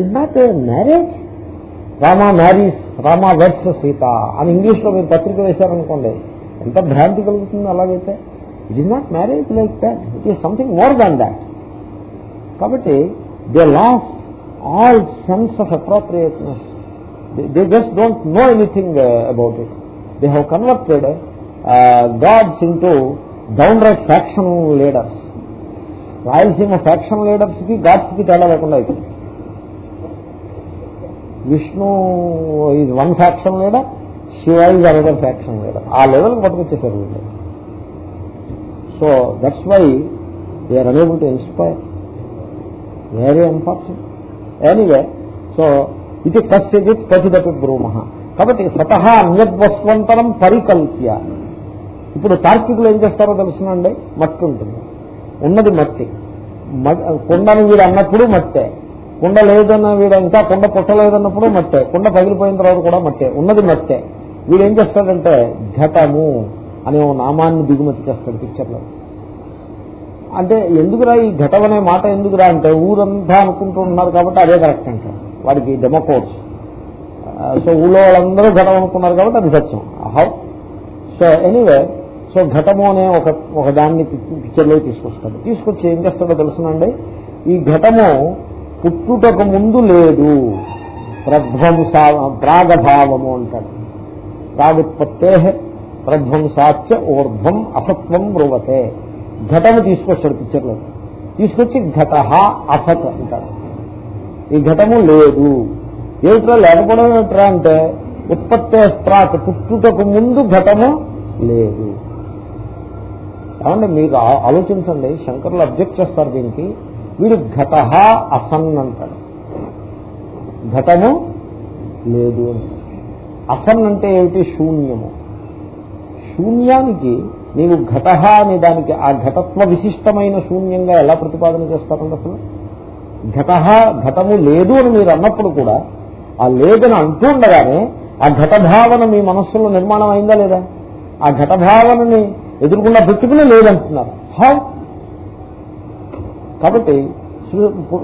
Is not a marriage Rama marries Rama weds Sita అని ఇంగ్లీష్లో మీరు పత్రిక వేశారనుకోండి ఎంత భ్రాంతి కలుగుతుంది అలాగైతే. It is not marriage like that it is something more than that కాబట్టి they lost all sense of appropriateness they just don't know anything about it they have converted gods into downright faction leaders Rayalaseema faction లీడర్స్కి గాడ్స్కి తేడా లేకుండా అయిపోయింది. విష్ణు ఇది one faction లేదా? శివ ఇది another faction లేదా? ఆ లెవెల్కి పట్టుకొచ్చేసారు వీళ్ళు. So that's why they are unable to inspire very unfortunate anyway so ఇది కశ్చిత్ కచిదపి బ్రూమ కాబట్టి సతహ అన్యద్వస్వంతరం పరికల్ప్య. ఇప్పుడు తార్కికులు ఏం చేస్తారో తెలుసునండి మట్టి ఉంటుంది. ఉన్నది మట్టి. మ- కుండని వీడు అన్నప్పుడు మట్టే. కుండ లేదన్న వీడు ఇంకా కుండ పుట్టలేదన్నప్పుడు మట్టే. కుండ పగిలిపోయిన తర్వాత కూడా మట్టే. ఉన్నది మట్టే. వీడు ఏం చేస్తాడంటే ఘటము అనే ఓ నామాన్ని దిగుమతి చేస్తాడు పిక్చర్లో అంటే ఎందుకురా ఈ ఘటం అనే మాట ఎందుకురా అంటే ఊరంతా అనుకుంటూ ఉన్నారు కాబట్టి అదే కరెక్ట్ అంటారు. వాడికి డెమోకోర్స్ సో ఊళ్ళో వాళ్ళందరూ ఘటం అనుకున్నారు కాబట్టి అది సత్యం. హౌ సో ఎనీవే సో ఘటము అనే ఒక ఒక దాన్ని పిక్చర్లో తీసుకొస్తాడు. తీసుకొచ్చి ఏం చేస్తాడో తెలుసునండి? ఈ ఘటము పుట్టుటకు ముందు లేదు. ప్రధ్వంసా ప్రాగభావము అంటాడు ప్రాగుత్పత్తే ప్రధ్వంసాచ ఊర్ధ్వం అసత్వం బ్రువతే. ఘటము తీసుకొచ్చాడు పిక్చర్లో. తీసుకొచ్చి ఘట అసత్ అంటాడు ఈ ఘటము లేదు. ఏమిట్రా లేకపోవడం ఏమిట్రా అంటే ఉత్పత్తే ప్రాక్ పుట్టుటకు ముందు ఘటము లేదు. ఏమంటే మీకు ఆలోచించండి. శంకర్లు అబ్జెక్ట్ చేస్తారు దీనికి. వీడు ఘట అసన్ అంటాడు ఘటము లేదు అంటాడు అసన్ అంటే ఏమిటి? శూన్యము. శూన్యానికి నీవు ఘట అనే దానికి ఆ ఘటత్వ విశిష్టమైన శూన్యంగా ఎలా ప్రతిపాదన చేస్తారండి అసలు? ఘట ఘటము లేదు అని మీరు అన్నప్పుడు కూడా ఆ లేదని అంటూ ఉండగానే ఆ ఘటభావన మీ మనస్సులో నిర్మాణం అయిందా లేదా? ఆ ఘటభావనని ఎదుర్కొన్న పెట్టుకుని లేదంటున్నారు. హౌ? కాబట్టి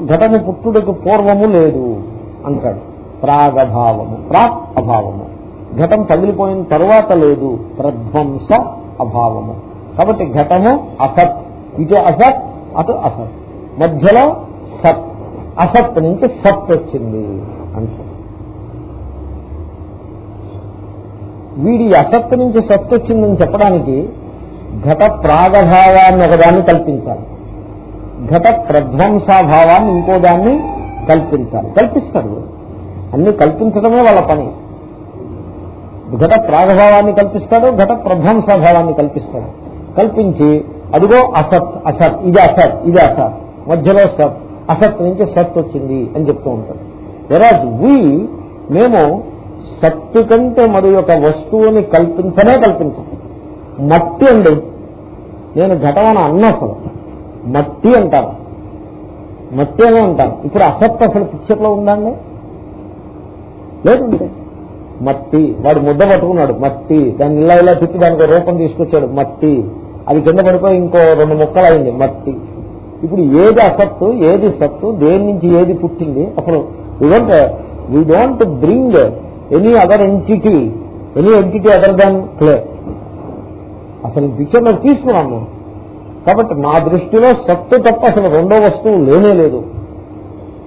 ఘటన పుట్టుడకు ఘటము పూర్వము లేదు అంటాడు. ప్రాగభావము ప్రాక్ అభావము. ఘటం తగిలిపోయిన తరువాత లేదు ప్రధ్వంస అభావము. కాబట్టి ఘటము అసత్. ఇటు అసత్ అటు అసత్. మధ్యలో సత్. అసత్ నుంచి సత్ వచ్చింది అంటాడు. వీడి అసత్ నుంచి సత్ వచ్చిందని చెప్పడానికి ఘట ప్రాగభావాన్ని ఒకదాన్ని కల్పించాలి. ఘట ప్రధ్వంసాభావాన్ని ఇంకో దాన్ని కల్పించాలి. కల్పిస్తాడు అన్ని కల్పించడమే వాళ్ళ పని. ఘట ప్రాగభావాన్ని కల్పిస్తాడు ఘట ప్రధ్వంసభావాన్ని కల్పిస్తాడు. కల్పించి అదిగో అసత్ అసత్ ఇది అసత్ ఇది అసత్ మధ్యలో సత్ అసత్ నుంచి సత్ వచ్చింది అని చెప్తూ ఉంటాడు. వెరాజ్ వి మేము సత్తు కంటే మరి ఒక వస్తువుని కల్పించనే కల్పించాం. మట్టి అండి నేను ఘటమని అన్న అసలు మట్టి అంటారు. మట్టి అనే అంటారు. ఇప్పుడు అసత్ అసలు పిక్చర్లో ఉందండి లేదండి. మట్టి. వాడు ముద్ద పట్టుకున్నాడు. మట్టి. దాన్ని ఇలా ఇలా తిప్పి దానికి రూపం తీసుకొచ్చాడు. మట్టి. అది కింద పడిపోయి ఇంకో రెండు ముక్కలు అయింది. మట్టి. ఇప్పుడు ఏది అసత్తు ఏది సత్తు దేని నుంచి ఏది పుట్టింది? అసలు we don't we don't bring any other entity any entity other than clay అసలు పిక్చర్లో తీసుకున్నాము. కాబట్టి మా దృష్టిలో సత్తు తప్ప అసలు రెండో వస్తువు లేనే లేదు.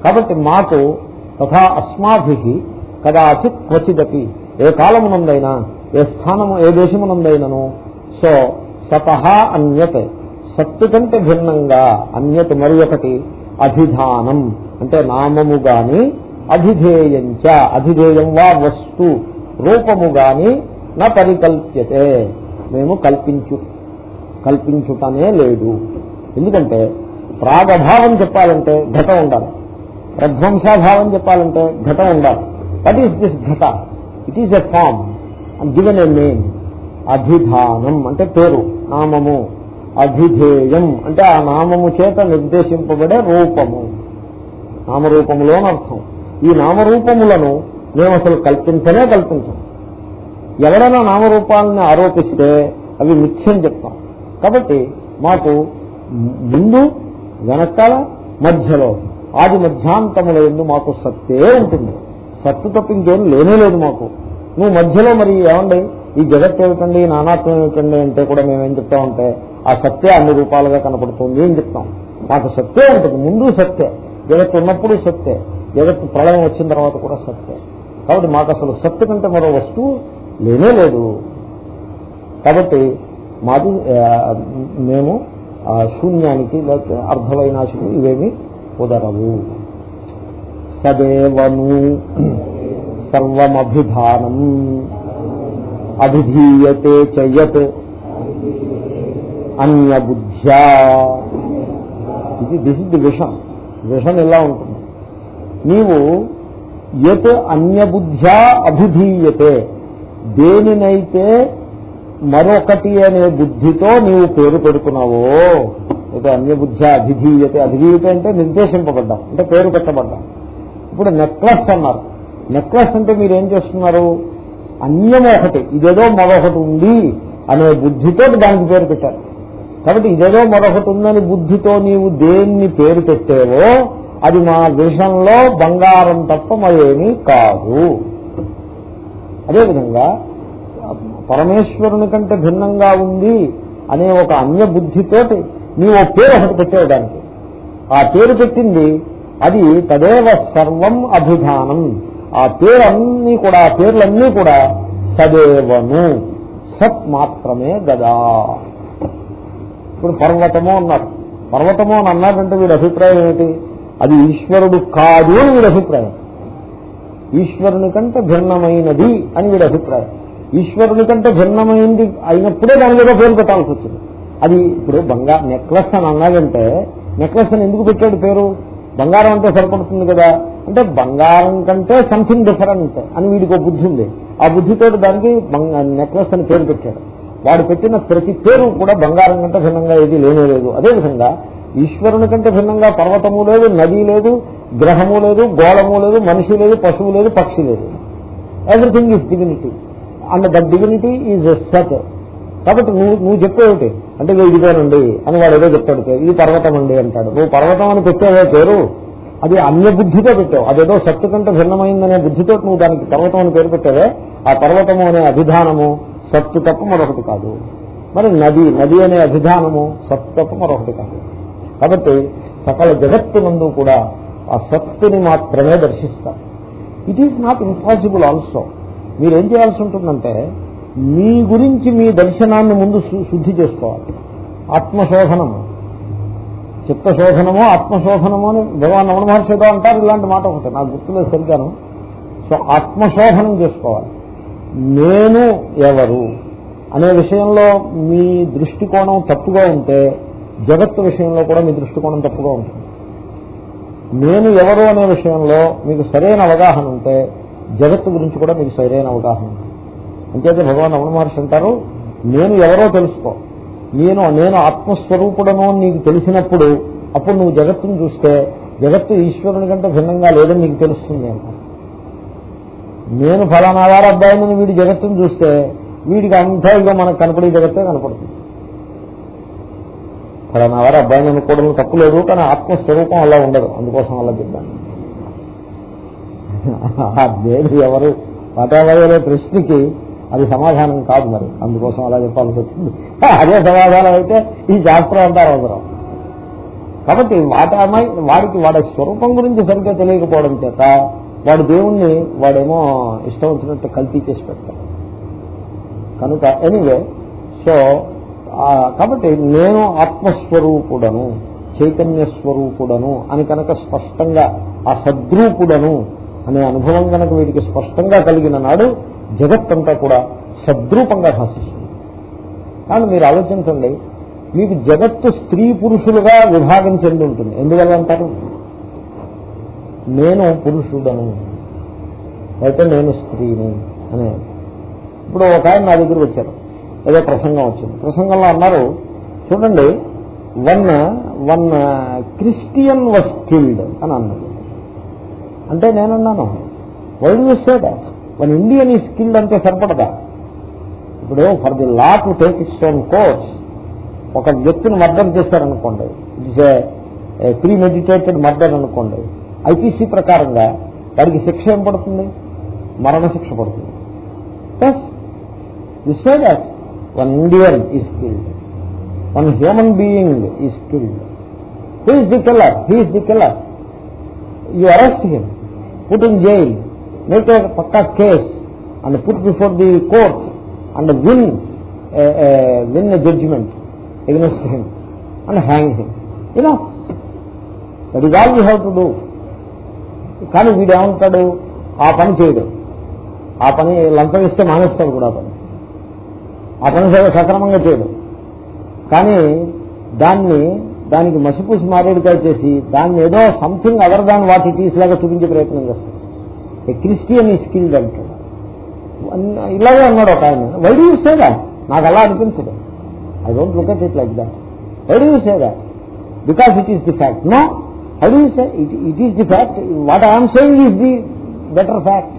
కాబట్టి మాకు తథా అస్మాభి కదాచిత్ క్వచిదపి. ఏ కాలమునందైనా ఏ స్థానము ఏ దేశమునందైనను సో సత అన్యత్. సత్తు కంటే భిన్నంగా అన్యత్ మరి ఒకటి అభిధానం. అంటే నామము గాని అధిధేయంచ. అధిధేయం వా వస్తు. రూపము గాని నా పరికల్ప్యతే. మేము కల్పించు. కల్పించుటనే లేదు. ఎందుకంటే ప్రాగభావం చెప్పాలంటే ఘటం ఉండాలి. ప్రధ్వంసాభావం చెప్పాలంటే ఘటం ఉండాలి. That is this ghata? It is a form and given a name అధిధానం అంటే పేరు నామము. అధిధేయం అంటే ఆ నామము చేత నిర్దేశింపబడే రూపము. నామరూపములోని అర్థం. ఈ నామరూపములను మేము అసలు కల్పించనే కల్పించం. ఎవరైనా నామరూపాలను ఆరోపిస్తే అవి మిథ్యం చెప్తాం కాబట్టి మాకు ముందు వెనకాల మధ్యలో ఆది మధ్యాంతముల ఎందు మాకు సత్తే ఉంటుంది. సత్తు తప్ప ఇంకేం లేనే లేదు మాకు. నువ్వు మధ్యలో మరి ఏమండి? ఈ జగత్ ఏమిటండి? నానాత్వం ఏమిటండి? అంటే కూడా మేమేం చెప్తామంటే ఆ సత్తే అన్ని రూపాలుగా కనపడుతుంది అని చెప్తాం. మాకు సత్తే ఉంటుంది. ముందు సత్తే. జగత్తు ఉన్నప్పుడు సత్తే. జగత్తు ప్రళయం వచ్చిన తర్వాత కూడా సత్తే. కాబట్టి మాకు అసలు సత్తు కంటే మరో వస్తువు లేనే లేదు. కాబట్టి మాది మేము శూన్యానికి లేకపోతే అర్ధవైనాశికు ఇవేమి కుదరవు. సదేవను సర్వమభిధానం. అభిధీయతే చెయ్యత్ అన్యబుద్ధ్యా. ఇది దిస్ ఇస్ ది విషం విషం ఇలా ఉంటుంది? నీవు యత్ అన్యబుద్ధ్యా అభిధీయతే. దేనినైతే మరొకటి అనే బుద్ధితో నీవు పేరు పెడుతున్నావో అయితే అన్యబుద్ధి అభిధీయతే అభిధీయత అంటే నిర్దేశింపబడ్డాం అంటే పేరు పెట్టబడ్డాం. ఇప్పుడు నెక్లెస్ అన్నారు. నెక్లెస్ అంటే మీరు ఏం చేస్తున్నారు? అన్యం ఒకటి ఇదేదో మరొకటి ఉంది అనే బుద్ధితో దానికి పేరు పెట్టారు. కాబట్టి ఇదేదో మరొకటి ఉందని బుద్ధితో నీవు దేన్ని పేరు పెట్టేవో అది మా విషయంలో బంగారం తప్ప మరేమీ కాదు. అదేవిధంగా పరమేశ్వరుని కంటే భిన్నంగా ఉంది అనే ఒక అన్య బుద్ధితోటి నీవు ఓ పేరు ఒకటి పెట్టావు దానికి ఆ పేరు పెట్టింది అది తదేవ సర్వం అభిధానం. ఆ పేరన్నీ కూడా ఆ పేర్లన్నీ కూడా సదేవను. సత్ మాత్రమే గదా. ఇప్పుడు పర్వతము అన్నారు. పర్వతము అని అన్నాడంటే వీడి అభిప్రాయం ఏంటి అది ఈశ్వరుడు కాదు అని వీడి అభిప్రాయం. ఈశ్వరుని కంటే భిన్నమైనది అని వీడి అభిప్రాయం. ఈశ్వరుని కంటే భిన్నమైంది అయినప్పుడే దాని మీద పేరు పెట్టాల్సి వచ్చింది. అది ఇప్పుడు బంగారు నెక్లెస్ అని అన్నాడంటే నెక్లెస్ అని ఎందుకు పెట్టాడు పేరు? బంగారం అంటే సరిపడుతుంది కదా. అంటే బంగారం కంటే సంథింగ్ డిఫరెంట్ అని వీడికి ఒక బుద్ధి ఉంది. ఆ బుద్ధితో దానికి నెక్లెస్ అని పేరు పెట్టాడు. వాడు పెట్టిన ప్రతి పేరు కూడా బంగారం కంటే భిన్నంగా ఏది లేనే లేదు. అదేవిధంగా ఈశ్వరుని కంటే భిన్నంగా పర్వతము లేదు నది లేదు గ్రహము లేదు గోళము లేదు మనిషి లేదు పశువు లేదు పక్షి లేదు. Everything is divinity and that dignity is set కాబట్టి నువ్వు నువ్వు చెప్పేవిటి అంటే ఇది ఇదిగోనండి అని వాడు ఏదో చెప్తాడు. ఇది పర్వతం అండి అంటాడు. నువ్వు పర్వతం అని పెట్టావే పేరు? అది అన్య బుద్ధితో పెట్టావు. అదేదో సత్తు కంటే భిన్నమైందనే బుద్ధితో నువ్వు దానికి పర్వతం అని పేరు పెట్టావే? ఆ పర్వతము అనే అభిధానము సత్తు తప్ప మరొకటి కాదు. మరి నది నది అనే అభిధానము సత్తు తప్ప మరొకటి కాదు. కాబట్టి సకల జగత్తునందు కూడా ఆ సత్తుని మాత్రమే దర్శిస్తారు. It is not impossible also మీరేం చేయాల్సి ఉంటుందంటే మీ గురించి మీ దర్శనాన్ని ముందు శుద్ధి చేసుకోవాలి. ఆత్మశోధనం. చిత్తశోధనము ఆత్మశోధనము అని భగవాన్ రమణ మహర్షి ఏదో అంటారు ఇలాంటి మాట ఒకటి. నాకు గుర్తులేదు సరిగాను సో ఆత్మశోధనం చేసుకోవాలి. నేను ఎవరు అనే విషయంలో మీ దృష్టికోణం తప్పుగా ఉంటే జగత్తు విషయంలో కూడా మీ దృష్టికోణం తప్పుగా ఉంటుంది. నేను ఎవరు అనే విషయంలో మీకు సరైన అవగాహన ఉంటే జగత్తు గురించి కూడా మీకు సరైన అవగాహన ఉంటుంది అంచేతే భగవాన్ రమణ మహర్షి అంటారు నేను ఎవరో తెలుసుకో. నేను నేను ఆత్మస్వరూపుడను నీకు తెలిసినప్పుడు అప్పుడు నువ్వు జగత్తును చూస్తే జగత్తు ఈశ్వరుని కంటే భిన్నంగా లేదని నీకు తెలుస్తుంది అంట నేను ఫలానా వారు అబ్బాయిని వీడి జగత్తును చూస్తే వీడికి అంతా ఇక మనకు కనపడే జగత్తే కనపడుతుంది. ఫలానా వారు అబ్బాయిని అనుకోవడం తప్పు లేదు కానీ ఆత్మస్వరూపం అలా ఉండదు. అందుకోసం అలా చెప్పాను ఆ నేను ఎవరు? వాటావయ్యే ప్రశ్నకి అది సమాధానం కాదు మరి. అందుకోసం అలా చెప్పాల్సి వచ్చింది. అదే సమాధానం అయితే ఈ శాస్త్రం అంతా అవసరం కాబట్టి వాటామై వాడికి వాడి స్వరూపం గురించి సరిగ్గా తెలియకపోవడం చేత వాడు దేవుణ్ణి వాడేమో ఇష్టం వచ్చినట్టు కల్తీ చేసి పెడతాడు. కనుక ఎనీవే సో కాబట్టి నేను ఆత్మస్వరూపుడను చైతన్య స్వరూపుడను అని కనుక స్పష్టంగా ఆ సద్రూపుడను అనే అనుభవం కనుక వీటికి స్పష్టంగా కలిగిన నాడు జగత్తంతా కూడా సద్రూపంగా భాషిస్తుంది. కానీ మీరు ఆలోచించండి మీకు జగత్తు స్త్రీ పురుషులుగా విభాగం చెంది ఉంటుంది. ఎందువల్ల అంటారు? నేను పురుషుడను అయితే నేను స్త్రీని అనే. ఇప్పుడు ఒక ఆయన నా దగ్గర వచ్చారు. ఏదో ప్రసంగం వచ్చింది. ప్రసంగంలో అన్నారు చూడండి one one Christian was killed అని అన్నారు. అంటే నేనన్నాను. Why do say that one Indian is killed అంటే సరిపడదా? ఇప్పుడు for the law to take its own course ఒక వ్యక్తిని మర్డర్ చేశారనుకోండి. It's a premeditated murder అనుకోండి. ఐపీసీ ప్రకారంగా వాడికి శిక్ష ఏం పడుతుంది? మరణ శిక్ష పడుతుంది. Yes you say that one Indian is killed one human being is killed he is the killer he is the killer you arrest him put in jail, make a pakka case and put before the court and win a, a, win a judgment against him and hang him. You know, that is all you have to do. కానీ వీడు ఏమంటాడు ఆ పని చేయడు ఆ పని లంచం ఇస్తే మానేస్తాడు కూడా ఆ పని ఆ పని సరే సక్రమంగా చేయడు కానీ దాన్ని దానికి మసిపూసి మారేడుకాయ చేసి దాన్ని ఏదో something other than what it is లాగా చూపించే ప్రయత్నం చేస్తాడు. ఏ క్రిస్టియన్ ఈ స్కిల్డ్ అంటాడు. ఇలాగే అన్నాడు ఒక ఆయన. వై డూ యూ సే నాకు అలా అనిపించదు. I don't look at it like that why do you say because it is the fact no how you say it it is the fact what I'm saying is the better fact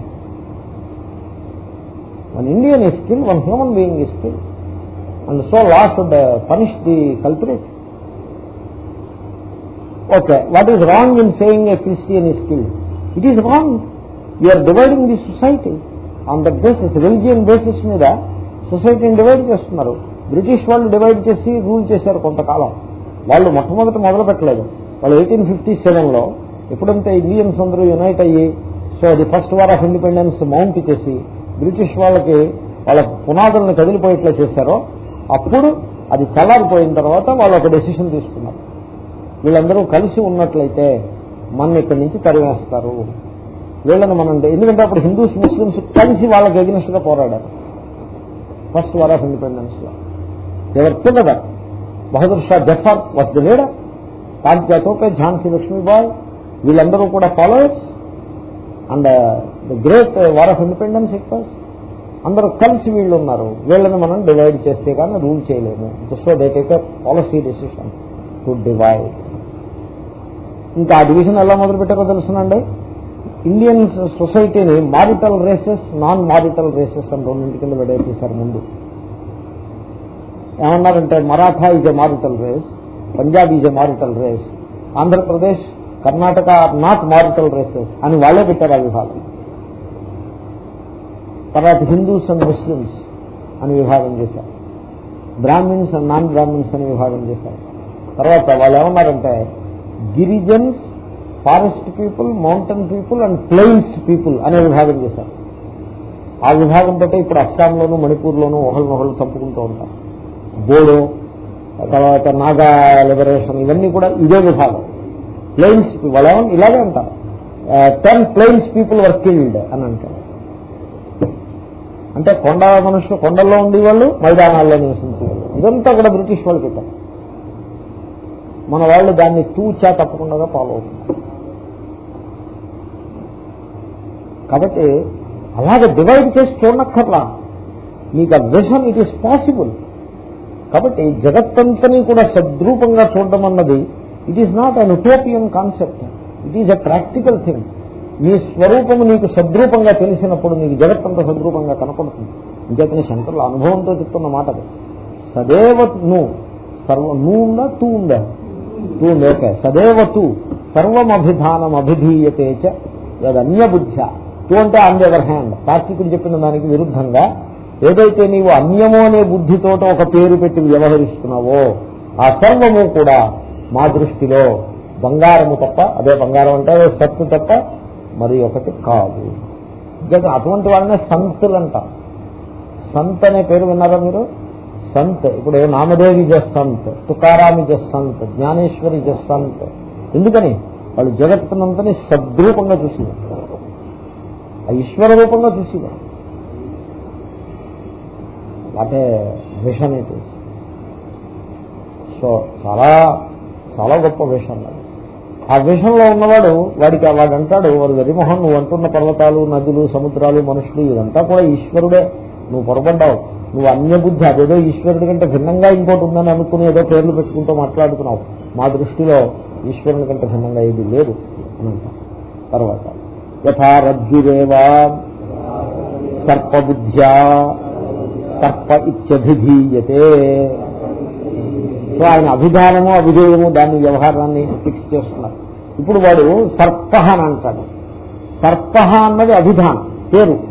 one Indian ఈ skill one human being ఈ skill and so last should uh, punish the okay what is wrong in saying a Christian is is it is wrong you're dividing the society on society. Basis that basis మీద సొసైటీని divide చేస్తున్నారు. British వాళ్ళు divide చేసి rule చేశారు కొంతకాలం. వాళ్ళు మొట్టమొదట మొదలు పెట్టలేదు. వాళ్ళు ఎయిటీన్ ఫిఫ్టీ సెవెన్లో ఎప్పుడంటే ఇండియన్స్ అందరూ యునైట్ అయ్యి సో అది first war of independence mount చేసి బ్రిటిష్ వాళ్ళకి వాళ్ళ పునాదులను కదిలిపోయేట్లా చేశారో అప్పుడు అది చల్లారిపోయిన తర్వాత వాళ్ళు ఒక డెసిషన్ తీసుకున్నారు. వీళ్ళందరూ కలిసి ఉన్నట్లయితే మన ఇక్కడి నుంచి తరివేస్తారు వీళ్ళని మనం ఎందుకంటే అప్పుడు హిందూస్ ముస్లిమ్స్ కలిసి వాళ్ళకి ఎగ్నెస్ట్గా పోరాడారు. ఫస్ట్ వార్ ఆఫ్ ఇండిపెండెన్స్లో. ఎవరు together Bahadur Shah Zafar was the leader కాంతి అతోపే ఝాన్సీ లక్ష్మీబాయ్ వీళ్ళందరూ కూడా followers and the great war of independence it was అందరూ కలిసి వీళ్ళు ఉన్నారు. వీళ్ళని మనం డివైడ్ చేస్తే కానీ రూల్ చేయలేము. So they take policy decision to divide ఇంకా ఆ డివిజన్ ఎలా మొదలుపెట్టారో తెలుసునండి. ఇండియన్ సొసైటీని marital races non marital races అని రెండింటి కింద విడదీశారు ముందు. ఏమన్నారంటే Maratha is a marital race Punjab is a marital race Andhra Pradesh Karnataka are not marital races అని వాళ్ళే పెట్టారు ఆ విభాగం. తర్వాత హిందూస్ అండ్ ముస్లిమ్స్ అని విభాగం చేశారు. బ్రాహ్మిన్స్ అండ్ నాన్ బ్రాహ్మిన్స్ అని విభాగం చేశారు. తర్వాత వాళ్ళు ఏమన్నారంటే Girijans forest people mountain people and plains people అనే విభాగం చేశారు. ఆ విభాగం బట్టే ఇప్పుడు అస్సాంలోను మణిపూర్లోను ఒకళ్ళనొకళ్ళు చంపుకుంటూ ఉంటారు. బోడో తర్వాత నాగా లిబరేషన్ ఇవన్నీ కూడా ఇదే విభాగం. ప్లెయిన్స్ వాళ్ళు ఇలాగే అంటారు. Ten plains people were killed అని అంటారు. అంటే కొండ మనుషులు కొండల్లో ఉండేవాళ్ళు మైదానాల్లో నివసించేవాళ్ళు. ఇదంతా కూడా బ్రిటిష్ వాళ్ళు పెట్టారు మన వాళ్ళు దాన్ని తూచా తప్పకుండా ఫాలో అవుతున్నారు. కాబట్టి అలాగే డివైడ్ చేసి చూడనక్కర్లా. మీకు ఆ విషన్ ఇట్ ఈస్ పాసిబుల్ కాబట్టి జగత్తంతని కూడా సద్రూపంగా చూడడం అన్నది it is not an utopian concept it is a practical thing మీ స్వరూపము నీకు సద్రూపంగా తెలిసినప్పుడు నీకు జగత్తంత సద్రూపంగా కనపడుతుంది. ఇంకేతనే శంకరుల అనుభవంతో చెప్తున్న మాట అది. సదేవ నువ్వు సర్వ నువ్వు ఉందా తూ ఉందా టూ ఉంది సదేవ టూ సర్వమభిధానం అభిధీయతే చ యదన్య అంటే ఆన్ ది హ్యాండ్ తార్కికుడు చెప్పిన దానికి విరుద్ధంగా ఏదైతే నీవు అన్యము అనే బుద్ధితోట ఒక పేరు పెట్టి వ్యవహరిస్తున్నావో ఆ సర్వము కూడా మా దృష్టిలో బంగారము తప్ప అదే బంగారం అంటే సత్తు తప్ప మరి ఒకటి కాదు. అటువంటి వాళ్ళనే సంతులు అంటారు సంత్ అనే పేరు విన్నారా మీరు? సంత్. ఇప్పుడు నామదేవి జ సంత్ తుకారామి జ సంత్ జ్ఞానేశ్వరి జ సంత్. ఎందుకని? వాళ్ళు జగత్తునంతని సద్రూపంగా చూసేవారు. ఆ ఈశ్వర రూపంగా చూసేవారు. What a vision it is. So చాలా చాలా గొప్ప విషన్ అది. ఆ విషయంలో ఉన్నవాడు వాడికి వాడు అంటాడు వాడు వెరిమోహన్ నువ్వు అంటున్న పర్వతాలు నదులు సముద్రాలు మనుషులు ఇదంతా కూడా ఈశ్వరుడే. నువ్వు పొరపడ్డావు. నువ్వు అన్యబుద్ధి. అదేదో ఈశ్వరుడి కంటే భిన్నంగా ఇంకోటి ఉందని అనుకుని ఏదో పేర్లు పెట్టుకుంటూ మాట్లాడుతున్నావు. మా దృష్టిలో ఈశ్వరుని కంటే భిన్నంగా ఏది లేదు అని అంటాం. తర్వాత యథారజ్జురేవా సర్పబుద్ధ్యా సర్ప ఇత్యభిధీయతే సో ఆయన అభిధానము అభిధేయము దాని వ్యవహారాన్ని ఫిక్స్ చేస్తున్నారు. ఇప్పుడు వాడు సర్ప అని అంటాడు. సర్ప అన్నది అభిధానం పేరు.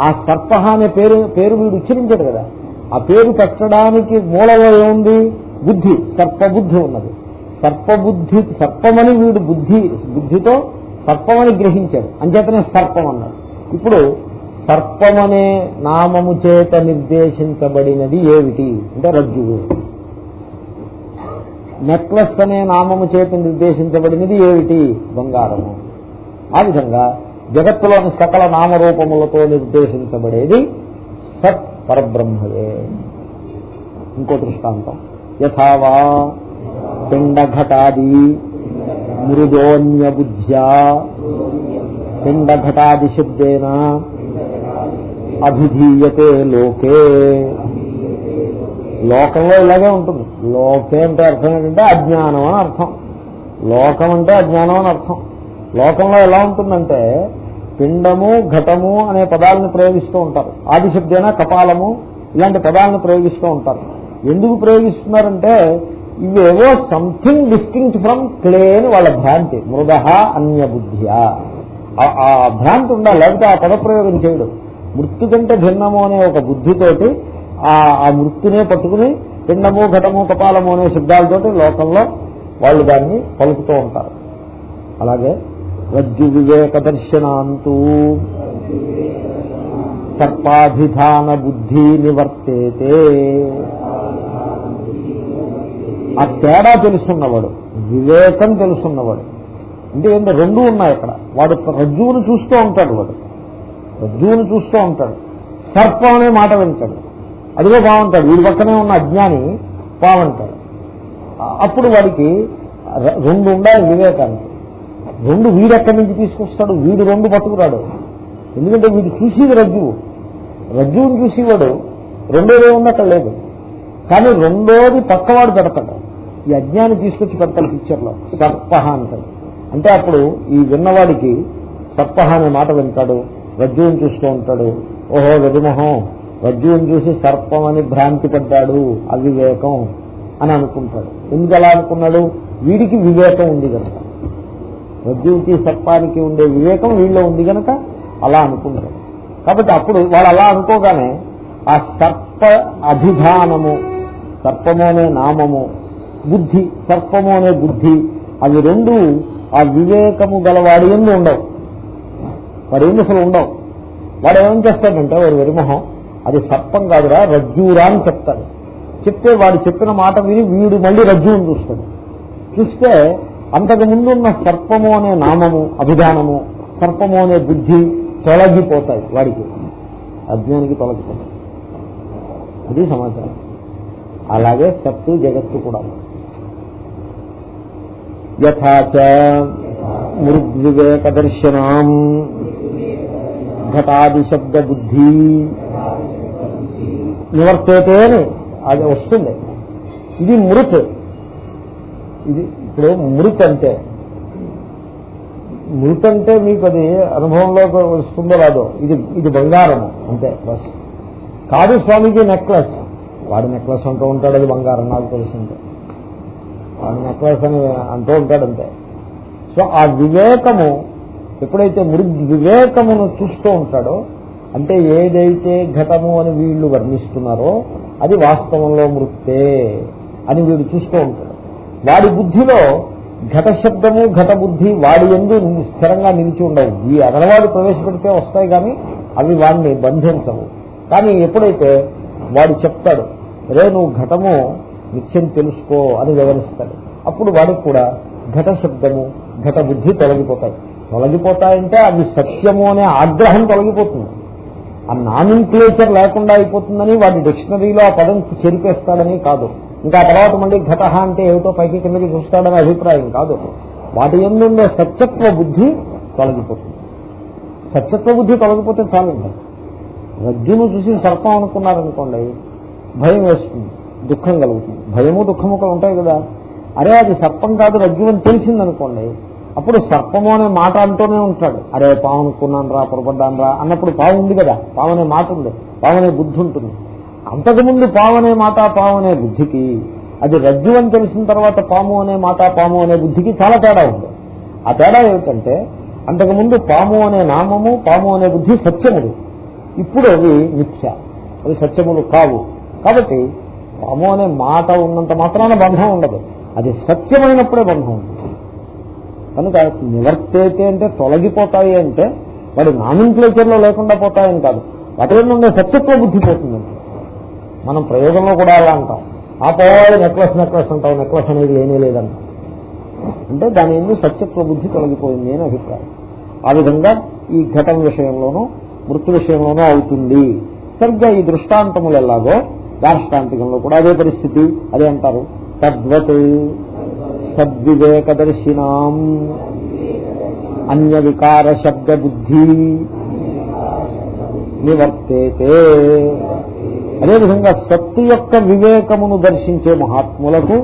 ఆ సర్ప అనే పేరు పేరు వీడు ఉచ్చరించాడు కదా. ఆ పేరు పెట్టడానికి మూలంలో ఏముంది? బుద్ధి సర్పబుద్ధి ఉన్నది. సర్పబుద్ధి సర్పమని వీడు బుద్ధి బుద్ధితో సర్పమని గ్రహించాడు. అంచేతనే సర్పం అన్నాడు. ఇప్పుడు సర్పమనే నామము చేత నిర్దేశించబడినది ఏమిటి? అంటే రజ్జువు నెక్లెస్ అనే నామము చేత నిర్దేశించబడినది ఏమిటి? బంగారము. ఆ విధంగా జగత్తులోని సకల నామరూపములతో నిర్దేశించబడేది సత్ పరబ్రహ్మయే ఇంకో దృష్టాంతం. యథావా పిండఘటాది మృదోన్యబుద్ధ్యా పిండఘటాది శబ్దేన అభిధీయతే లోకే. లోకంలో ఇలాగే ఉంటుంది. లోకే అంటే అర్థం ఏంటంటే అజ్ఞానం అని అర్థం. లోకం అంటే అజ్ఞానం అని అర్థం. లోకంలో ఎలా ఉంటుందంటే పిండము ఘటము అనే పదాలను ప్రయోగిస్తూ ఉంటారు. ఆదిశబ్దేన కపాలము ఇలాంటి పదాలను ప్రయోగిస్తూ ఉంటారు. ఎందుకు ప్రయోగిస్తున్నారంటే ఇవేవో సంథింగ్ డిస్టింక్ట్ ఫ్రమ్ క్లే అని వాళ్ళ భ్రాంతి. మృదహ అన్య బుద్ధ్యా. ఆ భ్రాంతి ఉండాలి లేకపోతే ఆ పదప్రయోగం చేయడు. మృत्यు కంటే భిన్నము అనే ఒక బుద్ధితోటి ఆ మృత్యునే పట్టుకుని పిండము ఘటము కపాలము అనే శబ్దాలతోటి లోకంలో వాళ్ళు దాన్ని పలుకుతూ ఉంటారు. అలాగే రజ్జు వివేక దర్శనాంతూ సర్పాభిధాన బుద్ధి నివర్తేతే ఆ తేడా తెలుసున్నవాడు వివేకం తెలుసున్నవాడు. అంటే ఏంటో రెండు ఉన్నాయి అక్కడ. వాడు రజ్జువును చూస్తూ ఉంటాడు వాడు. రజ్జువును చూస్తూ ఉంటాడు. సర్పం అనే మాట వింటాడు. అదిగో బాగుంటాడు వీడి పక్కనే ఉన్న అజ్ఞాని బాగుంటాడు అప్పుడు వాడికి రెండు ఉండాలి వివేకానికి. రెండు వీడు ఎక్కడి నుంచి తీసుకొస్తాడు? వీడు రెండు పట్టుకురాడు. ఎందుకంటే వీడు చూసేది రజ్జువు. రజ్జువుని చూసేవాడు రెండోదే ఉంది అక్కడ లేదు. కానీ రెండోది పక్కవాడు పెడతాడు. ఈ అజ్ఞాని తీసుకొచ్చి పెడతాడు పిక్చర్లో సర్పహ అంటాడు. అంటే అప్పుడు ఈ విన్నవాడికి సర్పహ అనే మాట వింటాడు. రజ్జువుని చూస్తూ ఉంటాడు. ఓహో రజుమోహం రజ్జువుని చూసి సర్పం అని భ్రాంతి పడ్డాడు. అవివేకం అని అనుకుంటాడు. ఎందుకు అలా అనుకున్నాడు? వీడికి వివేకం ఉంది కనుక. రజ్జువుకి సర్పానికి ఉండే వివేకం వీళ్ళలో ఉంది కనుక అలా అనుకుంటారు. కాబట్టి అప్పుడు వాళ్ళు అలా అనుకోగానే ఆ సర్ప అభిధానము సర్పము అనే నామము బుద్ధి సర్పము అనే బుద్ధి అవి రెండు ఆ వివేకము గలవాడి ఎందు ఉండవు. వాడు ఎందు అసలు ఉండవు. వాడు ఏం చేస్తాడంటే వాడు వెరిమొహం అది సర్పం కాదురా రజ్జురా అని చెప్తాడు. చెప్తే వాడు చెప్పిన మాట విని వీడు మళ్ళీ రజ్జువుని చూస్తాడు. చూస్తే అంతకు ముందున్న సర్పము అనే నామము అభిధానము సర్పము అనే బుద్ధి తొలగిపోతాయి వాడికి. అజ్ఞానికి తొలగిపోతాయి. అది సమాచారం. అలాగే సత్తు జగత్తు కూడా. యథాచ మృద్వివేక దర్శనం ఘటాది శబ్ద బుద్ధి నివర్తేతే అని అది వస్తుంది. ఇది మృత్. ఇది ఇప్పుడు మృత్ అంటే మృత్ అంటే మీకు అది అనుభవంలోకి వస్తుందో రాదో ఇది ఇది బంగారము అంతే బస్. కాదు స్వామీజీ నెక్లెస్. వాడి నెక్లెస్ అంటూ ఉంటాడు అది బంగారం నాకు తెలిసిందే వాడి నెక్లెస్ అని అంటూ ఉంటాడంతే సో ఆ వివేకము ఎప్పుడైతే మృద్ వివేకమును చూస్తూ ఉంటాడో అంటే ఏదైతే ఘటము అని వీళ్ళు వర్ణిస్తున్నారో అది వాస్తవంలో మృత్తే అని వీడు చూస్తూ ఉంటాడు. వాడి బుద్ధిలో ఘట శబ్దము ఘట బుద్ధి వాడి ఎందు స్థిరంగా నిలిచి ఉండవు. ఈ అగలవాడు ప్రవేశపెడితే వస్తాయి కానీ అవి వాడిని బంధించవు. కానీ ఎప్పుడైతే వాడు చెప్తాడు రే నువ్వు ఘటము నిత్యం తెలుసుకో అని వివరిస్తాడు అప్పుడు వాడికి కూడా ఘట శబ్దము ఘట బుద్ధి తొలగిపోతాయి. తొలగిపోతాయంటే అవి సత్యము అనే ఆగ్రహం తొలగిపోతుంది. ఆ నామిన్క్లేచర్ లేకుండా అయిపోతుందని వాడి డిక్షనరీలో ఆ పదం చెరిపేస్తాడని కాదు. ఇంకా తర్వాత మళ్ళీ ఘట అంటే ఏమిటో పైకి కిందకి చూస్తాడనే అభిప్రాయం కాదు. వాటి ఎందుండే సత్యత్వ బుద్ధి తొలగిపోతుంది. సత్యత్వ బుద్ధి తొలగిపోతే చాలండి రజ్జును చూసి సర్పం అనుకున్నారనుకోండి భయం వేస్తుంది దుఃఖం కలుగుతుంది. భయము దుఃఖము కూడా ఉంటాయి కదా. అరే అది సర్పం కాదు రజ్జు అని తెలిసిందనుకోండి అప్పుడు సర్పము అనే మాట అంటూనే ఉంటాడు. అరే పావు అనుకున్నాను రా పొరపడ్డాను రా అన్నప్పుడు పావు ఉంది కదా పావు అనే మాట ఉంది పావు అనే బుద్ధి ఉంటుంది. అంతకుముందు పావనే మాట అనే బుద్ధికి అది రజ్జు అని తెలిసిన తర్వాత పాము అనే మాట పాము అనే బుద్ధికి చాలా తేడా ఉంది. ఆ తేడా ఏమిటంటే అంతకుముందు పాము అనే నామము పాము అనే బుద్ధి సత్యములు. ఇప్పుడు అవి మిథ్య. అవి సత్యములు కావు. కాబట్టి పాము అనే మాట ఉన్నంత మాత్రాన బంధం ఉండదు. అది సత్యమైనప్పుడే బంధం ఉంటుంది. కనుక నివర్తైతే అంటే తొలగిపోతాయి అంటే వాడి నామిన్క్లేచర్లో లేకుండా పోతాయని కాదు. వాటి నుండి సత్యత్వ బుద్ధి పోతుందంటే మనం ప్రయోగంలో కూడా అలా అంటాం. ఆ పోవాలి నెక్లెస్ నెక్లెస్ అంటాం నెక్లెస్ అనేది లేనే లేదంటాం. అంటే దాని ఎందుకు సత్యత్వ బుద్ధి తొలగిపోయింది అని అభిప్రాయం. ఆ విధంగా ఈ ఘటన విషయంలోనూ మృతి విషయంలోనూ అవుతుంది. సరిగ్గా ఈ దృష్టాంతములు ఎలాగో దార్ష్టాంతికంలో కూడా అదే పరిస్థితి. అదే అంటారు. తద్వత్ సద్వివేకదర్శినాం. అన్య వికార శబ్ద బుద్ధి నివర్తేతే. అదేవిధంగా సత్తు యొక్క వివేకమును దర్శించే మహాత్ములకు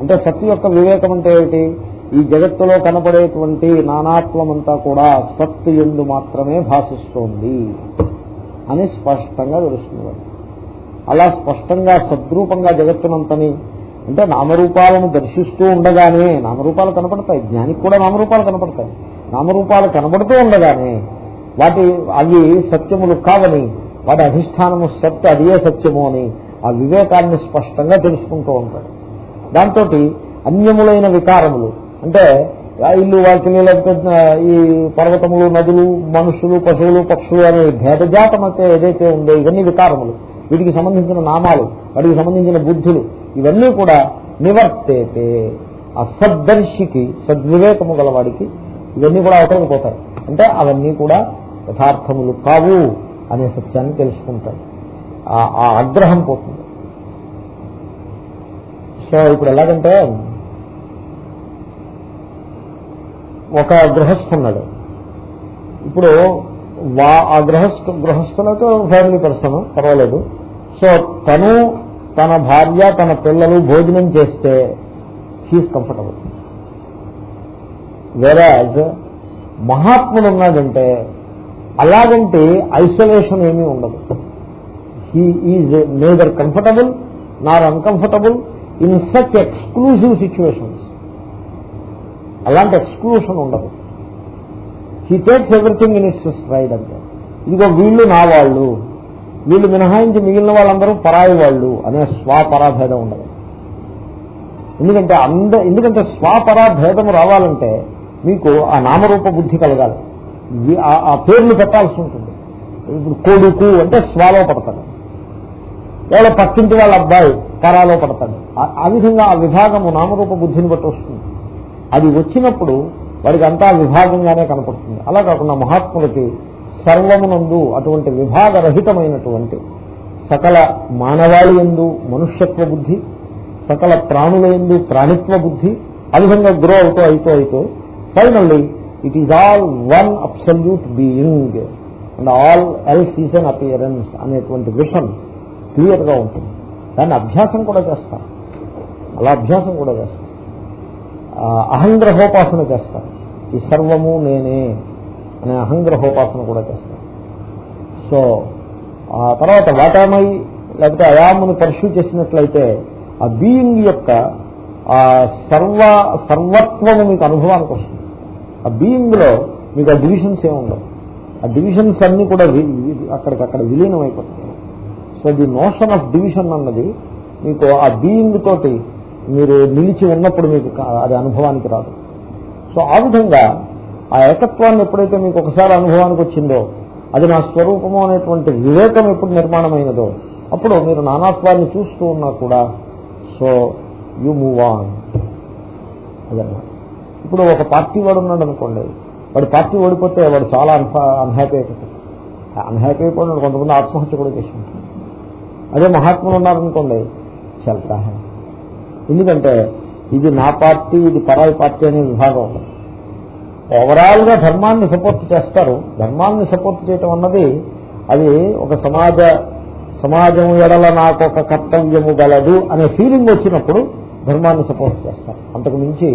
అంటే సత్తు యొక్క వివేకం అంటే ఏమిటి? ఈ జగత్తులో కనపడేటువంటి నానాత్వమంతా కూడా సత్తు ఎందు మాత్రమే భాషిస్తోంది అని స్పష్టంగా తెలుస్తున్నారు అలా స్పష్టంగా సద్రూపంగా జగత్తునంతని అంటే నామరూపాలను దర్శిస్తూ ఉండగానే నామరూపాలు కనపడతాయి జ్ఞానికి కూడా నామరూపాలు కనపడతాయి. నామరూపాలు కనబడుతూ ఉండగానే వాటి అవి సత్యములు కావని వాటి అధిష్టానము సత్య అదే సత్యము అని ఆ వివేకాన్ని స్పష్టంగా తెలుసుకుంటూ ఉంటాడు. దాంతో అన్యములైన వికారములు. అంటే ఇల్లు వాకిలు లేకపోతే ఈ పర్వతములు నదులు మనుషులు పశువులు పక్షులు అనే భేదజాతమైతే ఏదైతే ఉందో ఇవన్నీ వికారములు. వీటికి సంబంధించిన నామాలు వాటికి సంబంధించిన బుద్ధులు ఇవన్నీ కూడా నివర్తేతే. ఆ సద్దర్శికి సద్వివేకము గలవాడికి ఇవన్నీ కూడా అవతలకి పోతాయి. అంటే అవన్నీ కూడా యథార్థములు కావు. అనే సత్యాన్ని తెలుసుకుంటాడు. ఆ ఆగ్రహం పోతుంది. సో ఇప్పుడు ఎలాగంటే ఒక గృహస్థున్నాడు. ఇప్పుడు వా ఆ గృహస్థు గృహస్థులతో ఫ్యామిలీ పర్సన్ పర్వాలేదు. సో తను తన భార్య తన పిల్లలు భోజనం చేస్తే హీస్ కంఫర్టబుల్ వేరాజ్ మహాత్ముడు ఉన్నాడంటే అలాగంటే ఐసోలేషన్ ఏమీ ఉండదు. He is neither comfortable nor uncomfortable in such exclusive situations అలాంటి ఎక్స్క్లూషన్ ఉండదు. He takes everything in its stride అంటే ఇదిగో వీళ్ళు నా వాళ్ళు. వీళ్ళు మినహాయించి మిగిలిన వాళ్ళందరూ పరాయి వాళ్ళు అనే స్వాపరాభేదం ఉండదు. ఎందుకంటే అంద ఎందుకంటే స్వాపరాభేదం రావాలంటే మీకు ఆ నామరూప బుద్ధి కలగాలి. ఆ పేర్లు పెట్టాల్సి ఉంటుంది. ఇప్పుడు కొడుకు అంటే స్వాలో పడతాడు. వాళ్ళ పక్కింటి వాళ్ళ అబ్బాయి పరాలో పడతాడు. ఆ విధంగా ఆ విభాగము నామరూప బుద్ధిని బట్టి వస్తుంది. అది వచ్చినప్పుడు వాడికి అంతా విభాగంగానే కనపడుతుంది. అలా కాకుండా మహాత్ములకి సర్వమునందు అటువంటి విభాగరహితమైనటువంటి సకల మానవాళి ఎందు మనుష్యత్వ బుద్ధి సకల ప్రాణుల ఎందు ప్రాణిత్వ బుద్ధి ఆ విధంగా గ్రో అవుతూ అవుతూ అవుతూ finally it is all one absolute being and all else is an appearance అనేటువంటి విషన్ క్లియర్గా ఉంటుంది. దాన్ని అభ్యాసం కూడా చేస్తారు అలా అభ్యాసం కూడా చేస్తారు అహంగ్రహోపాసన చేస్తారు ఈ సర్వము నేనే అనే అహంగ్రహోపాసన కూడా చేస్తారు సో ఆ తర్వాత వాటామై లేకపోతే అయాముని పర్ష్యూ చేసినట్లయితే ఆ బీయింగ్ యొక్క ఆ సర్వ సర్వత్వము మీకు అనుభవానికి వస్తుంది. ఆ బీయింగ్లో మీకు ఆ డివిజన్స్ ఏమి ఉండవు. ఆ డివిజన్స్ అన్ని కూడా అక్కడికక్కడ విలీనం అయిపోతాయి so the notion of division అన్నది మీకు ఆ బీయింగ్ తోటి మీరు నిలిచి ఉన్నప్పుడు మీకు అది అనుభవానికి రాదు. సో ఆ విధంగా ఆ ఏకత్వాన్ని ఎప్పుడైతే మీకు ఒకసారి అనుభవానికి వచ్చిందో అది నా స్వరూపము అనేటువంటి వివేకం ఎప్పుడు నిర్మాణమైనదో అప్పుడు మీరు నానాత్వాన్ని చూస్తూ ఉన్నా కూడా సో యు మూవ్ ఆన్. అదన్నమాట. ఇప్పుడు ఒక పార్టీ వాడు ఉన్నాడు అనుకోండి. వాడి పార్టీ ఓడిపోతే వాడు చాలా అన్హ్యాపీ అయిపోతాడు. అన్హ్యాపీ అయిపోయినాడు కొంతమంది ఆత్మహత్య కూడా చేసుకుంటాడు అదే మహాత్ములు ఉన్నారనుకోండి చల్తా ఎందుకంటే ఇది నా పార్టీ ఇది పరాయి పార్టీ అనే విభాగం. ఓవరాల్గా ధర్మాన్ని సపోర్ట్ చేస్తారు. ధర్మాన్ని సపోర్ట్ చేయటం అన్నది అది ఒక సమాజ సమాజం ఎడల నాకు ఒక కర్తవ్యము గలదు అనే ఫీలింగ్ వచ్చినప్పుడు ధర్మాన్ని సపోర్ట్ చేస్తారు. అంతకు మించి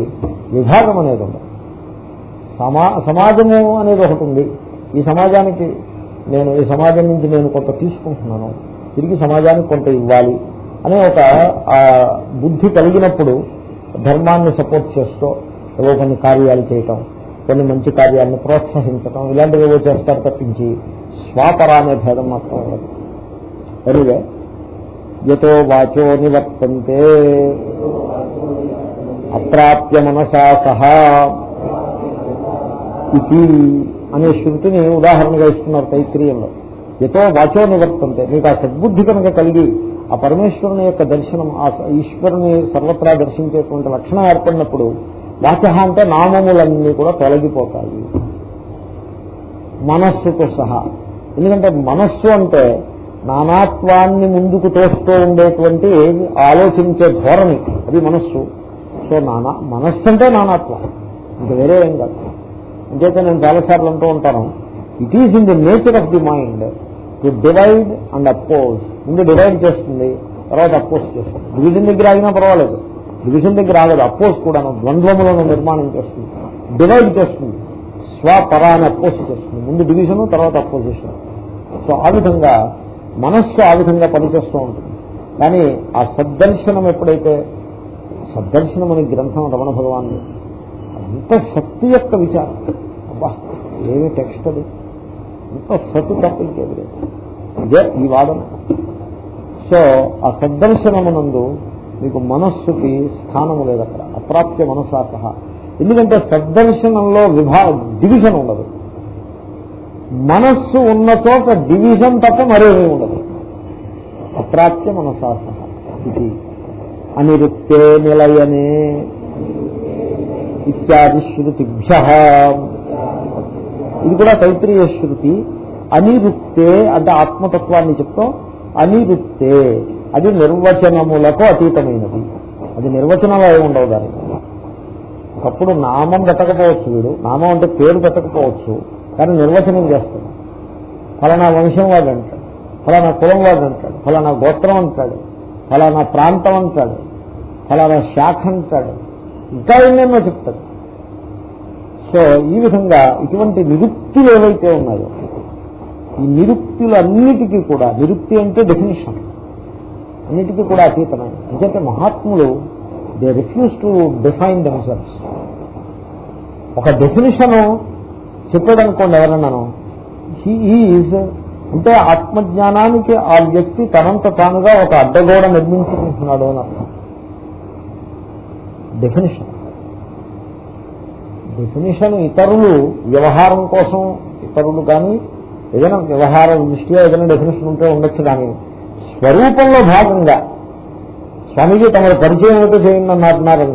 విభాగం అనేది ఉండదు. సమా సమాజము అనేది ఒకటి ఉంది. ఈ సమాజానికి నేను ఈ సమాజం నుంచి నేను కొంత తీసుకుంటున్నాను. తిరిగి సమాజానికి కొంత ఇవ్వాలి అనే ఒక బుద్ధి కలిగినప్పుడు ధర్మాన్ని సపోర్ట్ చేస్తూ ఏవో కొన్ని కార్యాలు చేయటం కొన్ని మంచి కార్యాలను ప్రోత్సహించటం ఇలాంటివి ఏవో చేస్తారు తప్పించి స్వాపర అనే భేదం మాత్రం ఉండదు. ఎనివే యతో వాచో నివర్తంతే. అప్రాప్య మనసా సహా. ఇది అనే శృతిని ఉదాహరణగా ఇస్తున్నారు తైత్రీయంలో. ఎతో వాచో నివర్తంతే. మీకు ఆ సద్బుద్ధి కనుక కలిగి ఆ పరమేశ్వరుని యొక్క దర్శనం ఆ ఈశ్వరుని సర్వత్రా దర్శించేటువంటి లక్షణం ఏర్పడినప్పుడు వాచ అంటే నామములన్నీ కూడా తొలగిపోతాయి. మనస్సుతో సహా. ఎందుకంటే మనస్సు అంటే నానాత్వాన్ని ముందుకు తోస్తూ ఉండేటువంటి ఆలోచించే ధోరణి. అది మనస్సు. సో నానా మనస్సు అంటే నానాత్వం. ఇంకా వేరే ఏం కాదు. ఇంకైతే నేను చాలాసార్లు అంటూ ఉంటాను. It is in the nature of the mind to divide and oppose ముందు డివైడ్ చేస్తుంది తర్వాత అపోజ్ చేస్తుంది. డివిజన్ దగ్గర ఆగినా పర్వాలేదు. డివిజన్ దగ్గర ఆగదు. అపోజ్ కూడా ద్వంద్వములను నిర్మాణం చేస్తుంది. డివైడ్ చేస్తుంది. స్వపరాన్ని అపోజ్ చేస్తుంది. ముందు డివిజన్ తర్వాత అపోజిషన్ సో ఆ విధంగా మనస్సు ఆ విధంగా పనిచేస్తూ ఉంటుంది. కానీ ఆ సద్దర్శనం ఎప్పుడైతే సద్దర్శనం అనే గ్రంథం రమణ భగవాన్ అంత శక్తి యొక్క విచారం. అబ్బా ఏమి టెక్స్ట్ అది? అంత సతు తప్ప ఇదే ఈ వాదన. సో ఆ సద్దర్శనమునందు మీకు మనస్సుకి స్థానము లేదు అక్కడ అప్రాప్య మనసా ఎందుకంటే సద్దర్శనంలో విభా డివిజన్ ఉండదు. మనస్సు ఉన్న చోట డివిజన్ తప్ప మరేమీ ఉండదు. అప్రాప్య మనసాస. ఇది అనిరుక్తే నిలయనే. ఇత్యాది శృతిభ్య ఇది కూడా తైత్రీయ శృతి. అనిరుక్తే అంటే ఆత్మతత్వాన్ని చెప్తాం. అనిరుక్తే అది నిర్వచనములకు అతీతమైనది. అది నిర్వచనాలు ఏమి ఉండవు దానికి. ఒకప్పుడు నామం పెట్టకపోవచ్చు వీడు. నామం అంటే పేరు పెట్టకపోవచ్చు. కానీ నిర్వచనం చేస్తున్నాం ఫలానా వంశం వాడు అంటాడు. ఫలానా కులం వాడు అంటాడు. ఫలానా గోత్రం అంటాడు. ఫలానా ప్రాంతం అంటాడు. ఫలానా శాఖ అంటాడు. ఇంకా ఎన్నెన్నో చెప్తాడు. సో ఈ విధంగా ఇటువంటి నిరుక్తులు ఏవైతే ఉన్నాయో ఈ నిరుక్తులన్నిటికీ కూడా నిరుక్తి అంటే డెఫినేషన్ అన్నిటికీ కూడా అతీతమైన. ఎందుకంటే మహాత్ములు they refuse to define themselves ఒక డెఫినేషను చెప్పాడు అనుకోండి ఎవరన్నాను హీఈజ్ అంటే ఆత్మజ్ఞానానికి ఆ వ్యక్తి తనంత తానుగా ఒక అడ్డగోడ నిర్మించుకుంటున్నాడు అని అర్థం. డెఫినేషన్ డెఫినేషన్ ఇతరులు వ్యవహారం కోసం ఇతరులు కానీ ఏదైనా వ్యవహారం దృష్ట్యా ఏదైనా డెఫినేషన్ ఉంటే ఉండొచ్చు కానీ స్వరూపంలో భాగంగా స్వామీజీ తమ పరిచయం ఏమిటో చేయండి అన్నారు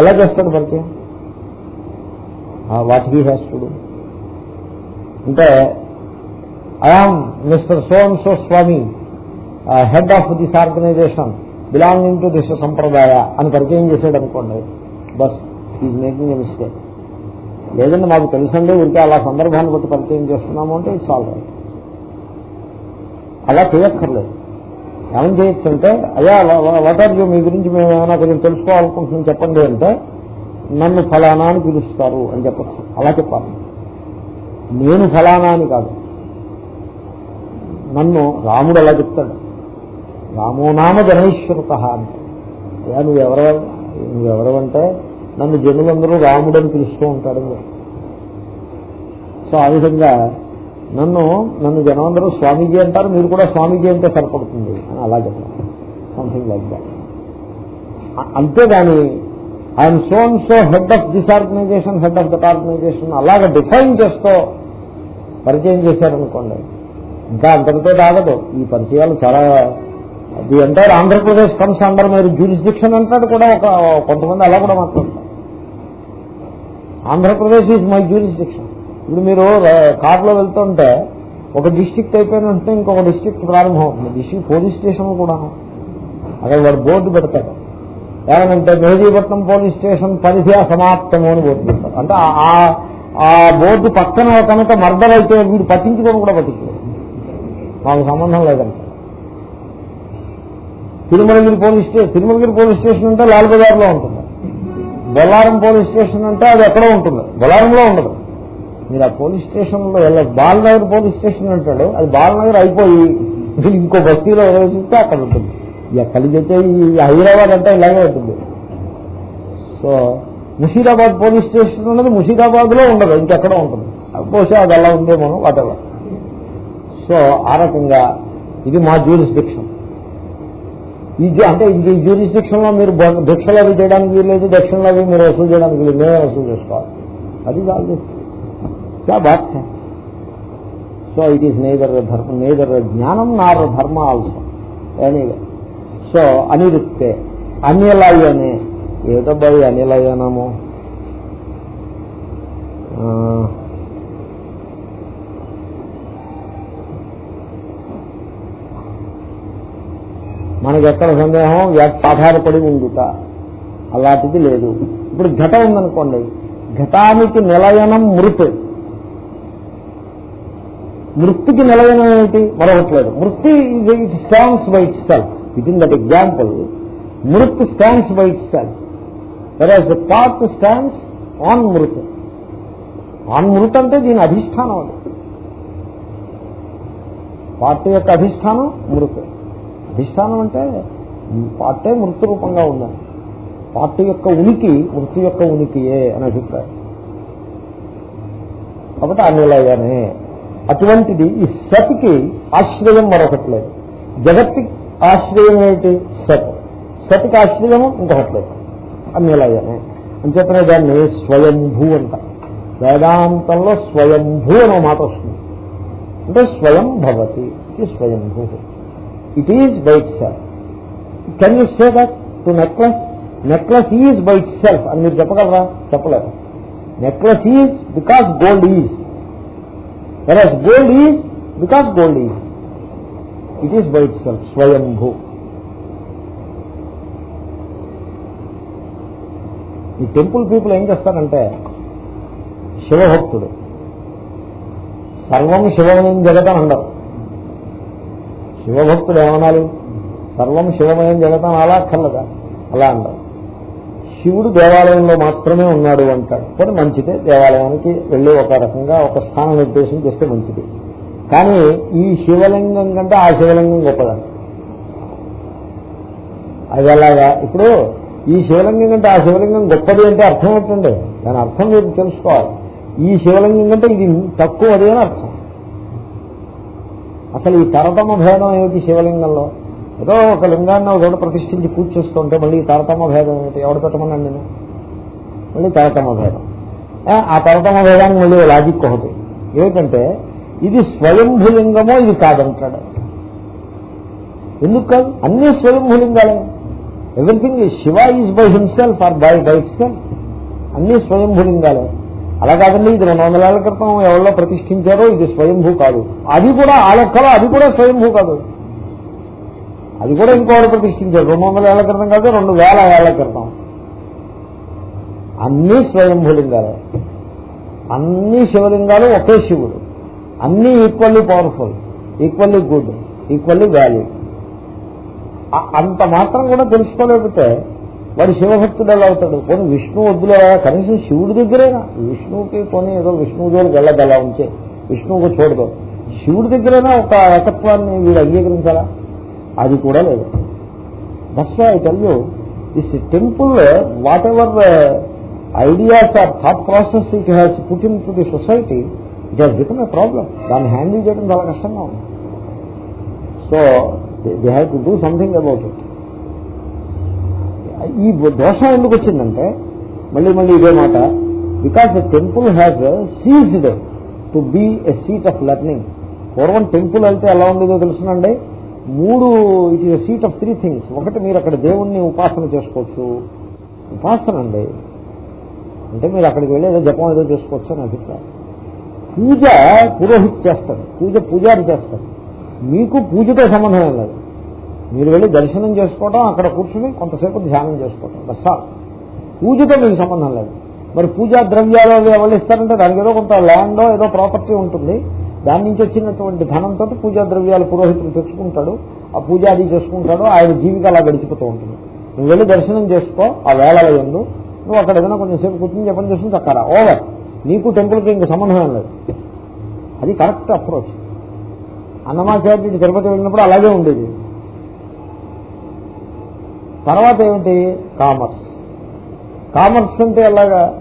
ఎలా చేస్తాడు పరిచయం? వాటికి శాస్త్రుడు అంటే I am mister some so Swami head of this organisation belonging to this sampradaya అని పరిచయం చేసాడు అనుకోండి. బస్ ఈజ్ మేకింగ్ ఎ మిస్టేక్ లేదండి మాకు తెలుసండి ఉంటే అలా సందర్భాన్ని బట్టి పరిచయం చేస్తున్నాము అంటే ఇట్స్ ఆల్ రైట్ అలా చేయక్కర్లేదు. ఏమని చేయొచ్చు అంటే అయ్యా వాట్ ఆర్ యూ మీ గురించి మేము ఏమైనా కొంచెం తెలుసుకోవాలనుకుంటున్నాం చెప్పండి అంటే నన్ను ఫలానా అని పిలుస్తారు అని చెప్పచ్చు. అలా చెప్పాలి. నేను ఫలానా అని కాదు. నన్ను రాముడు అలా చెప్తాడు. రామోనామ జనైశ్వరత అంటే. అయ్యా నువ్వెవరు అంటే నన్ను జనులందరూ రాముడు అని పిలుస్తూ ఉంటాడు సో ఆ విధంగా నన్ను నన్ను జనమందరూ స్వామీజీ అంటారు మీరు కూడా స్వామీజీ అంటే సరిపడుతుంది అని అలా చెప్పారు సంథింగ్ లైక్ దాట్ అంతేగాని I'm so and so head of this organisation head of that organisation అలాగ డిఫైన్ చేస్తూ పరిచయం చేశారనుకోండి. ఇంకా అంతటితో ఆగదు. ఈ పరిచయాలు చాలా the entire Andhra Pradesh comes under మీరు జ్యూరిస్డిక్షన్ అంటాడు కూడా ఒక కొంతమంది అలా కూడా మాట్లాడతారు. Andhra Pradesh is my jurisdiction. ఇప్పుడు మీరు కార్లో వెళ్తుంటే ఒక డిస్టిక్ అయిపోయిన వెంటనే ఇంకొక డిస్టిక్ ప్రారంభం అవుతుంది. డిస్టిక్ పోలీస్ స్టేషన్ కూడా అక్కడ వాడు బోర్డు పెడతాడు. ఏమంటే మెహదీపట్నం పోలీస్ స్టేషన్ పరిధి అసమాప్తము అని బోర్డు చెప్తారు అంటే ఆ బోర్డు పక్కన కనుక మర్దర్ అయితే వీడు పట్టించుకొని కూడా పట్టించుకోరు మాకు సంబంధం లేదంటే. Tirumalagiri police station Tirumalagiri police station అంటే లాల్ బజార్లో ఉంటుంది. బొల్లారం పోలీస్ స్టేషన్ అంటే అది ఎక్కడో ఉంటుంది. బొల్లారంలో ఉండదు. మీరు ఆ పోలీస్ స్టేషన్లో వెళ్ళదు బాలనగర్ పోలీస్ స్టేషన్ అంటాడు అది బాలనగర్ అయిపోయి ఇంకో బస్తీలో చూస్తే అక్కడ ఉంటుంది. ఎక్కడికి అయితే ఈ హైదరాబాద్ అంటే ఇలాగే ఉంటుంది సో ముషీరాబాద్ పోలీస్ స్టేషన్ ఉన్నది ముషీరాబాద్లో ఉండదు ఇంకెక్కడ ఉంటుంది బహుశా అది అలా ఉందేమో వాటెవర్ సో ఆ రకంగా ఇది మా జ్యూరిస్డిక్షన్ ఈ జు- అంటే ఇంక ఈ జ్యూరిస్డిక్షన్లో మీరు బ- భిక్షలు అవి చేయడానికి వీల్లేదు దక్షిణలు అవి మీరు వసూలు చేయడానికి వీలు మేమే వసూలు చేసుకోవాలి అది కాదు క్యా బాత్ high so it is neither dharma neither jnanam nor dharma also anyway so అనిరుక్తే అనిలయనే. ఏటబ్బా అనిలయనము. మనకి ఎక్కడ సందేహం? ఆధారపడి ఉండుట. అలాంటిది లేదు. ఇప్పుడు ఘటం ఉందనుకోండి. ఘటానికి నిలయనం మృత్. మృతికి నిలయనం ఏమిటి? మరొకట్లేదు మృతి it stands by itself it in that example mrit stands by itself pot stands on mrit on mrit అంటే దీని అధిష్టానం అది. పార్ట్ యొక్క అధిష్టానం మృత్ అధిష్టానం అంటే పార్టే మృతు రూపంగా ఉందని పార్టీ యొక్క ఉనికి మృతి యొక్క ఉనికియే అని అభిప్రాయం. కాబట్టి అనిలయనే అటువంటిది ఈ సత్కి ఆశ్రయం మరొకట్లేదు జగత్తి ఆశ్రయం ఏమిటి? సత్. సత్కి ఆశ్రయము ఇంకొకటి లేదు. అనిలయనే అంచేతనే దాన్ని స్వయంభూ అంట. వేదాంతంలో స్వయంభూ అనే మాట వస్తుంది. అంటే స్వయం భవతి ఇది స్వయంభూ. It is by itself can you say that to necklace necklace is by itself అని మీరు చెప్పగలరా? చెప్పలేదు? Necklace is because gold is whereas gold is because gold is it is by itself swayambhu ఈ టెంపుల్ పీపుల్ ఏం చేస్తారంటే శివభక్తుడు. సర్వం శివమయం జగతం అండవు శివభక్తుడు ఏమనాలి? సర్వం శివమయం జగతం అలా కల్లగా అలా అంటారు. శివుడు దేవాలయంలో మాత్రమే ఉన్నాడు అంటాడు. కానీ మంచిదే. దేవాలయానికి వెళ్ళి ఒక రకంగా ఒక స్థానం నిర్దేశం చేస్తే మంచిది. కానీ ఈ శివలింగం కంటే ఆ శివలింగం గొప్పదండి అది ఎలాగా? ఇప్పుడు ఈ శివలింగం కంటే ఆ శివలింగం గొప్పది అంటే అర్థం ఏంటండి? దాని అర్థం మీరు తెలుసుకోవాలి. ఈ శివలింగం కంటే ఇది తక్కువది అని అర్థం. అసలు ఈ తరతమ భేదం ఏమిటి శివలింగంలో? ఏదో ఒక లింగాన్ని ఒక చోట ప్రతిష్ఠించి పూజ చేస్తుంటే మళ్ళీ ఈ తరతమ భేదం ఏమిటి? ఎవడు పెట్టమన్నాను నేను మళ్ళీ తరతమ భేదం. ఆ తరతమ భేదానికి మళ్ళీ లాజిక్ ఒకటి. ఏమిటంటే ఇది స్వయంభులింగమో ఇది కాదంటాడు. ఎందుకు కాదు? అన్ని స్వయంభులింగాలే. Everything Shiva is by himself or by by self అన్ని స్వయంభులింగాలే. అలా కాదండి ఇది రెండు వందల ఏళ్ళ క్రితం ఎవరిలో ప్రతిష్ఠించారో ఇది స్వయంభూ కాదు. అది కూడా ఆ లెక్కలో అది కూడా స్వయంభూ కాదు. అది కూడా ఇంకోటి ప్రతిష్ఠించారు. రెండు వందల ఏళ్ళ క్రితం కాదు రెండు వేల ఏళ్ళ క్రితం. అన్ని స్వయంభూలింగాలే. అన్ని శివలింగాలు ఒకే శివుడు. అన్ని equally powerful equally good equally value అంత మాత్రం కూడా తెలుసుకోలేకపోతే వాడు శివభక్తుడు ఎలా అవుతాడు? పోనీ విష్ణు వద్దులే కనీసం శివుడి దగ్గరేనా? విష్ణువుకి పోనీ ఏదో విష్ణువు వెళ్ళదు వెళ్ళగల ఉంచే విష్ణువుకు చూడదు. శివుడి దగ్గరైనా ఒక ఏకత్వాన్ని వీడు అంగీకరించాలా? అది కూడా లేదు. That's I tell you this temple whatever ideas are thought process it has put into the society it has become a problem దాన్ని హ్యాండిల్ చేయడం చాలా కష్టంగా ఉంది. So they have to do something about it ఈ దోషం ఎందుకు వచ్చిందంటే మళ్ళీ మళ్ళీ ఇదే మాట. Because the temple has ceased to be a seat of learning పూర్వం టెంపుల్ వెళ్తే ఎలా ఉండేదో తెలుసునండి. మూడు it is seat of three things ఒకటి మీరు అక్కడ దేవుణ్ణి ఉపాసన చేసుకోవచ్చు. ఉపాసన అండి. అంటే మీరు అక్కడికి వెళ్ళి ఏదో జపం ఏదో చేసుకోవచ్చు అని అభిప్రాయం. పూజ పురోహిత్ చేస్తారు. పూజ పూజారి చేస్తారు. మీకు పూజతో సంబంధం లేదు. మీరు వెళ్ళి దర్శనం చేసుకోవడం అక్కడ కూర్చుని కొంతసేపు ధ్యానం చేసుకోవడం బస్సా పూజతో మీకు సంబంధం లేదు. మరి పూజా ద్రవ్యాలు అవి ఎవరు ఇస్తారంటే దానికి ఏదో కొంత ల్యాండో ఏదో ప్రాపర్టీ ఉంటుంది. దాని నుంచి వచ్చినటువంటి ధనంతో పూజా ద్రవ్యాలు పురోహితులు తెచ్చుకుంటాడు. ఆ పూజ అది చేసుకుంటాడు. ఆయన జీవిక అలా గడిచిపోతూ ఉంటుంది. నువ్వు వెళ్ళి దర్శనం చేసుకో ఆ వేళల ఎందు. నువ్వు అక్కడ ఏదైనా కొంచెం సేపు కూర్చుని జపం చేసుకుని చక్కరా. ఓవర్ నీకు టెంపుల్కి ఇంక సంబంధం లేదు. అది కరెక్ట్ అప్రోచ్. అన్నమాచార్యుడు తిరుపతి వెళ్ళినప్పుడు అలాగే ఉండేది. తర్వాత ఏమిటి? కామర్స్. కామర్స్ అంటే ఎలాగా?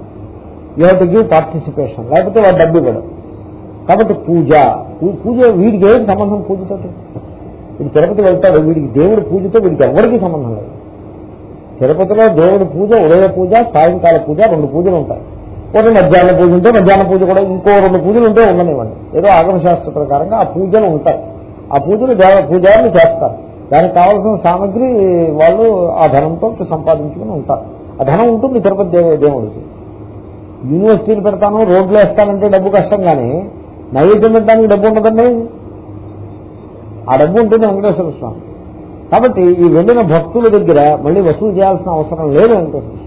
యూ టు గివ్ పార్టిసిపేషన్ లేకపోతే వాడు డబ్బు ఇవ్వడం. కాబట్టి పూజ. పూజ వీడికి ఏమిటి సంబంధం పూజతో? వీడు తిరుపతి వెళ్తాడు వీడికి దేవుడి పూజతో వీడికి ఎవరికి సంబంధం లేదు. తిరుపతిలో దేవుడి పూజ ఉదయ పూజ సాయంకాల పూజ రెండు పూజలు ఉంటాయి. కొన్ని మధ్యాహ్న పూజ ఉంటే మధ్యాహ్న పూజ కూడా ఇంకో రెండు పూజలు ఉంటే ఉండనివ్వండి. ఏదో ఆగమశాస్త్ర ప్రకారంగా ఆ పూజలు ఉంటాయి. ఆ పూజలు పూజారులు చేస్తారు. దానికి కావాల్సిన సామగ్రి వాళ్ళు ఆ ధనంతో సంపాదించుకుని ఉంటారు. ఆ ధనం ఉంటుంది తిరుపతి దేవ- దేవుడికి. యూనివర్సిటీలు పెడతాను రోడ్లు వేస్తానంటే డబ్బు కష్టం కానీ నైవేద్యం పెట్టడానికి డబ్బు ఉండదండి. ఆ డబ్బు ఉంటుంది వెంకటేశ్వర స్వామి. కాబట్టి ఈ వెళ్ళిన భక్తుల దగ్గర మళ్ళీ వసూలు చేయాల్సిన అవసరం లేదు వెంకటేశ్వర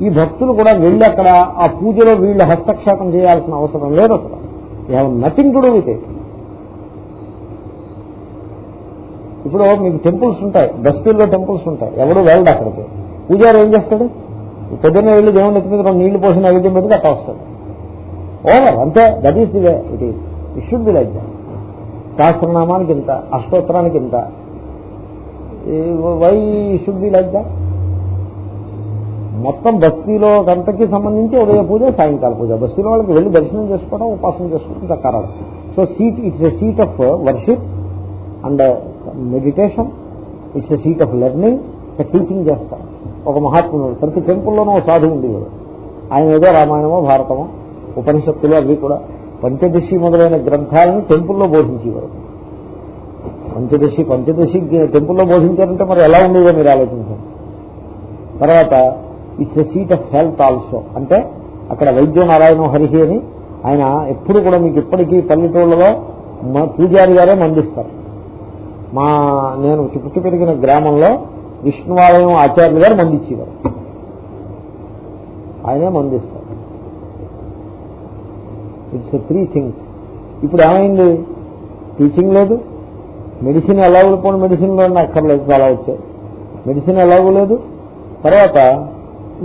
ఈ భక్తులు కూడా వెళ్ళి అక్కడ ఆ పూజలో వీళ్ళు హస్తక్షేపం చేయాల్సిన అవసరం లేదు అసలు have nothing to do with it ఇప్పుడు మీకు టెంపుల్స్ ఉంటాయి బస్తీల్లో టెంపుల్స్ ఉంటాయి ఎవడు వెళ్ళడు అక్కడికి. పూజారు ఏం చేస్తాడు? పొద్దున్నే వెళ్ళి దేవుని ఎత్తి మీద రెండు నీళ్ళు పోసి నైవేద్యం పెట్టి అట్లా వస్తాడు. ఓవర్ అంతే that is the way it is it should be like that సహస్రనామానికి ఇంత అష్టోత్తరానికి ఇంత. Why should be like that మొత్తం బస్తీలో గంటకి సంబంధించి ఉదయ పూజ సాయంకాల పూజ. బస్తీలో వాళ్ళకి వెళ్ళి దర్శనం చేసుకోవడం ఉపాసన చేసుకోవడం చక్కారాలు so seat it's a seat of worship and meditation it's a seat of learning teaching చేస్తారు ఒక మహాత్ముడు. ప్రతి టెంపుల్లోనూ ఒక సాధువు ఉండేవాడు ఆయన ఏదో రామాయణమో భారతమో ఉపనిషత్తులు అవి కూడా పంచదశి మొదలైన గ్రంథాలను టెంపుల్లో బోధించేవారు. పంచదశి పంచదశి టెంపుల్లో బోధించారంటే మరి ఎలా ఉండేదో మీరు ఆలోచించండి. తర్వాత it's a seat of health also అంటే అక్కడ వైద్య నారాయణ హరిహి అని ఆయన ఎప్పుడు కూడా మీకు ఇప్పటికీ పల్లెటూళ్ళలో మా పూజారి గారే మందిస్తారు మా నేను చుట్టు పెరిగిన గ్రామంలో విష్ణువాలయం ఆచార్యులు గారు మందించేవారు ఆయనే మందిస్తారు ఇట్స్ త్రీ థింగ్స్ ఇప్పుడు ఏమైంది? టీచింగ్ లేదు. మెడిసిన్ ఎలాగో పోయిన మెడిసిన్లో అక్కర్లేదు చాలా వచ్చాయి. మెడిసిన్ ఎలాగో లేదు. తర్వాత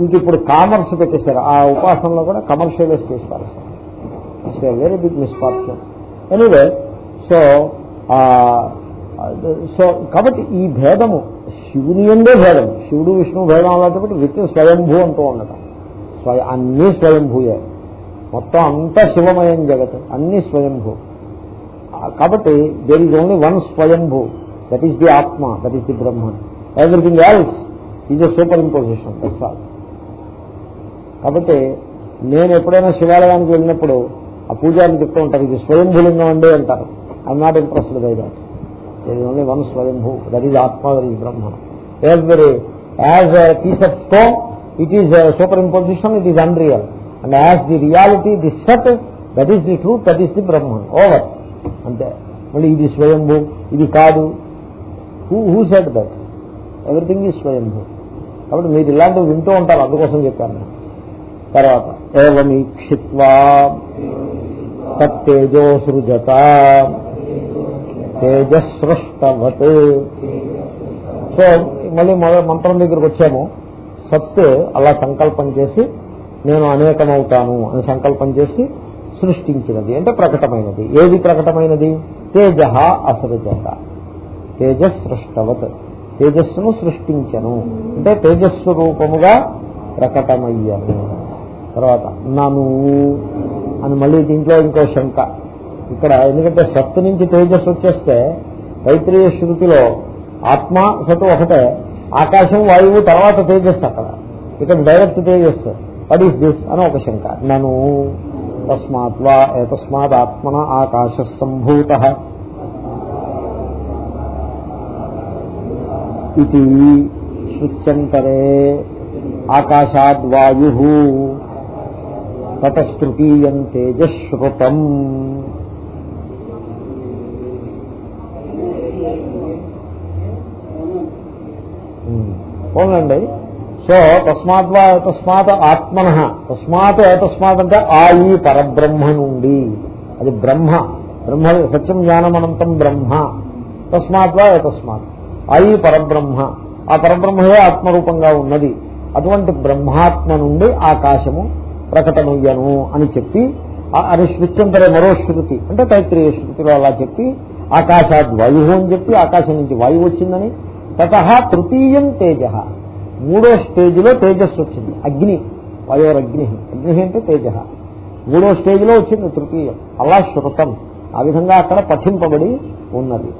ఇంక ఇప్పుడు కామర్స్ పెట్టేశారు. ఆ ఉపాసనలో కూడా కమర్షియలైజ్ చేస్తారు. It's very big misfortune anyway so so కాబట్టి ఈ భేదము శివుని ఎందే భేదం. శివుడు విష్ణు భేదం అలాంటి విత్ స్వయంభూ అంటూ ఉండటం. స్వయ అన్నీ స్వయంభూయే. మొత్తం అంతా శివమయం జగత్ అన్ని స్వయంభూ. కాబట్టి there is only one swayambhu. That is the atma. That is the Brahma. Everything else is a superimposition that's all కాబట్టి నేను ఎప్పుడైనా శివాలయానికి వెళ్ళినప్పుడు ఆ పూజారిని చెప్తూ ఉంటారు ఇది స్వయంభూలింగం అండి అంటారు. I'm not interested by that there only one Swayambhu. That is ఆత్మ that is Brahma. Every as piece of stone it is superimposition it is unreal and as the reality the set that is the truth that is the Brahma over అంతే. మళ్ళీ ఇది స్వయంభూ ఇది కాదు. Who who set that everything is స్వయంభూ. కాబట్టి మీరు ఇలాంటివి వింటూ ఉంటారు. అందుకోసం చెప్పాను. నేను. తర్వాత ఏమీక్షిత్వా తత్తేజో సృజత. తేజసృష్టవత్ సో మళ్ళీ మొదటి మంత్రం దగ్గరకు వచ్చాము. సత్ అలా సంకల్పం చేసి నేను అనేకమవుతాను అని సంకల్పం చేసి సృష్టించినది. అంటే ప్రకటమైనది. ఏది ప్రకటమైనది? తేజ అసృజత. తేజసృష్టవత్ తేజస్సును సృష్టించను. అంటే తేజస్సు రూపముగా ప్రకటమయ్యను. తర్వాత నను అని మళ్ళీ దీంట్లో ఇంకో శంక. ఇక్కడ ఎందుకంటే సత్తు నుంచి తేజస్సు వచ్చేస్తే తైత్రీయ శృతిలో ఆత్మ సత్తు ఒకటే ఆకాశం వాయువు తర్వాత తేజస్సు అక్కడ. ఇక్కడ డైరెక్ట్ తేజస్సు. వాట్ ఈస్ దిస్ అని ఒక శంక. నను తస్మాత్ వా ఏతస్మాత్ ఆత్మన ఆకాశ సంభూత. ఇది శృత్యంతరే. ఆకాశాద్వాయు తతస్తృతీయం తేజశ్రుతం. పోనండి సో తస్మాత్ తస్మాత్ ఆత్మన. తస్మాత్ తస్మాత్ అంటే ఆ ఈ పరబ్రహ్మ నుండి. అది బ్రహ్మ. బ్రహ్మ సత్యం జ్ఞానమనంతం బ్రహ్మ. తస్మాత్ తస్మాత్. ఆ ఈ పరబ్రహ్మ. ఆ పరబ్రహ్మయే ఆత్మరూపంగా ఉన్నది. అటువంటి బ్రహ్మాత్మ నుండి ఆకాశము ప్రకటమయ్యను అని చెప్పి అని అది శృత్యంతరే మరో శృతి. అంటే తైత్రీయ శృతిలో అలా చెప్పి ఆకాశాద్ వాయువు అని చెప్పి ఆకాశం నుంచి వాయువు వచ్చిందని. తత తృతీయం తేజ. మూడో స్టేజ్లో తేజస్సు వచ్చింది. అగ్ని వయోరగ్ని. అగ్ని అంటే తేజ. మూడో స్టేజ్లో వచ్చింది తృతీయం. అలా శృతం. ఆ విధంగా అక్కడ పఠింపబడి ఉన్నది.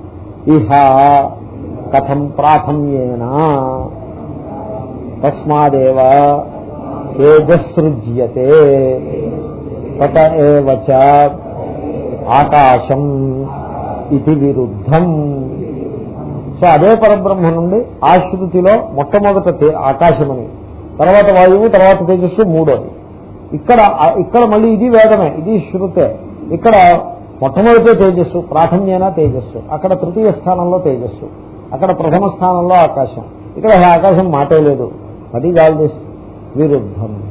ఇహ కథం ప్రాథమ్యేనా. తస్మాదేవ తేజసృజ్యతే తత ఏవచ ఆకాశం ఇది విరుద్ధం సో అదే పరబ్రహ్మ నుండి ఆ శృతిలో మొట్టమొదట ఆకాశమని తర్వాత వాయువు తర్వాత తేజస్సు మూడోది. ఇక్కడ ఇక్కడ మళ్ళీ ఇది వేదమే ఇది శృతే. ఇక్కడ మొట్టమొదటి తేజస్సు ప్రాథమ్యన తేజస్సు అక్కడ తృతీయ స్థానంలో తేజస్సు అక్కడ ప్రథమ స్థానంలో ఆకాశం. ఇక్కడ ఆకాశం మాటే లేదు. అది ఈజ్ విరుద్ధం.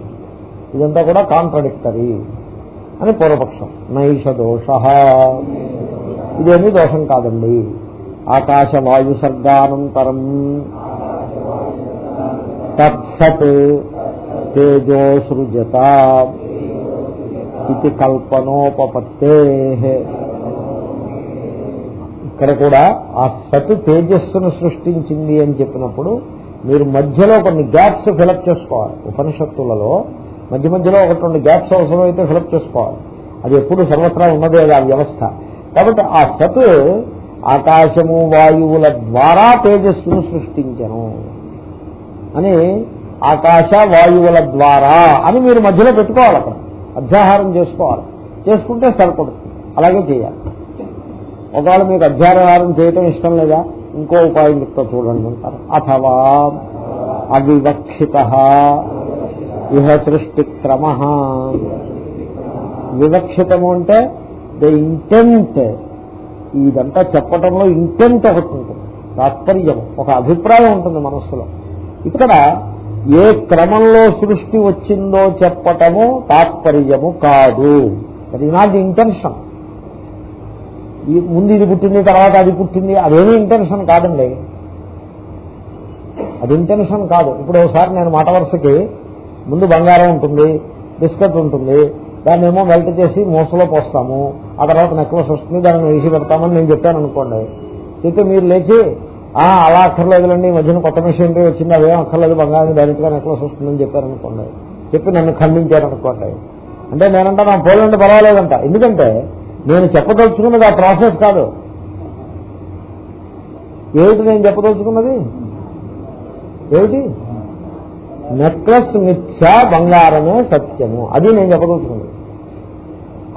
ఇదంతా కూడా కాంట్రడిక్టరీ అని పూర్వపక్షం. నైష దోష ఇదేమీ దోషం కాదండి. ఆకాశ వాయు సర్గానంతరం తత్సత్ తేజో సృజత ఇది కల్పనోపత్తే ఇక్కడ కూడా ఆ సత్ తేజస్సును సృష్టించింది అని చెప్పినప్పుడు మీరు మధ్యలో కొన్ని గ్యాప్స్ ఫిలప్ చేసుకోవాలి. ఉపనిషత్తులలో మధ్య మధ్యలో ఒకటి రెండు గ్యాప్స్ అవసరమైతే ఫిలప్ చేసుకోవాలి. అది ఎప్పుడు సర్వత్రా ఉన్నదే ఆ వ్యవస్థ. కాబట్టి ఆ సత్ ఆకాశము వాయువుల ద్వారా తేజస్సును సృష్టించను. అని ఆకాశ వాయువుల ద్వారా అని మీరు మధ్యలో పెట్టుకోవాలి అక్కడ. అధ్యాహారం చేసుకోవాలి. చేసుకుంటే సరిపడుతుంది. అలాగే చేయాలి. ఒకవేళ మీకు అధ్యాహారం చేయటం ఇష్టం లేదా? ఇంకో ఉపాయం చెప్తా చూడండి అంటారు అథవా అవివక్షిత ఇహ సృష్టి క్రమ వివక్షితము అంటే ద ఇంటెంట్. ఇదంతా చెప్పటంలో ఇంటెంట్ ఒకటి ఉంటుంది. తాత్పర్యం ఒక అభిప్రాయం ఉంటుంది మనస్సులో. ఇక్కడ ఏ క్రమంలో సృష్టి వచ్చిందో చెప్పటము తాత్పర్యము కాదు. That is not the intention ముందు ఇది పుట్టింది తర్వాత అది పుట్టింది అదేమీ ఇంటెన్షన్ కాదండి. అది ఇంటెన్షన్ కాదు. ఇప్పుడు ఒకసారి నేను మాట వరుసకి ముందు బంగారం ఉంటుంది బిస్కెట్ ఉంటుంది దాన్ని ఏమో మెల్ట్ చేసి మూసలో పోస్తాము ఆ తర్వాత నెక్లెస్ వస్తుంది దాన్ని వేసి పెడతామని నేను చెప్పాను అనుకోండి. చెప్తే మీరు లేచి "ఆ, అలా అక్కర్లేదులండి ఈ మధ్యన కొత్త మెషినరీ వచ్చింది అవేం అక్కర్లేదు బంగారం డైరెక్ట్గా నెక్లెస్ వస్తుందని చెప్పారనుకోండి చెప్పి నన్ను ఖండించారనుకోండి. అంటే నేనంటా నా పోలండి పర్వాలేదంట. ఎందుకంటే నేను చెప్పదలుచుకున్నది ఆ ప్రాసెస్ కాదు. ఏమిటి నేను చెప్పదలుచుకున్నది? ఏమిటి? నెక్లెస్ మిథ్య బంగారమే సత్యము. అది నేను చెప్పదలుచుకున్నది.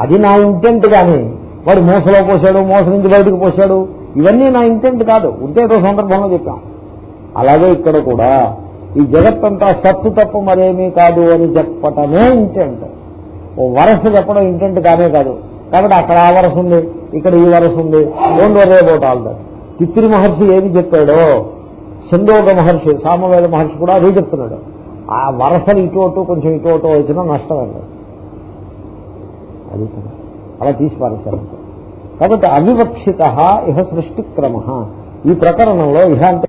అది నా ఇంటెంట్ కానీ వాడు మోసలో పోసాడు మోస నుంచి బయటకు పోసాడు ఇవన్నీ నా ఇంటెంట్ కాదు. ఉంటే ఏదో సందర్భంలో చెప్పాం. అలాగే ఇక్కడ కూడా ఈ జగత్తంతా సత్తు తప్ప మరేమీ కాదు అని చెప్పటమే ఇంటెంట్ ఓ వరస చెప్పడం ఇంటెంట్ కానే కాదు. కాబట్టి అక్కడ ఆ వరస ఉంది ఇక్కడ ఈ వరస ఉంది don't worry about all that పిత్రి మహర్షి ఏది చెప్పాడో? చందోగ మహర్షి సామవేద మహర్షి కూడా అదే చెప్తున్నాడు. ఆ వరసలు ఇటు అటు కొంచెం ఇటు అటు వచ్చినా నష్టం అది అలా తీసి పారేశారు. కాబట్టి అవివక్షిత ఇహ సృష్టి క్రమ ఈ ప్రకరణంలో ఇహ అంటే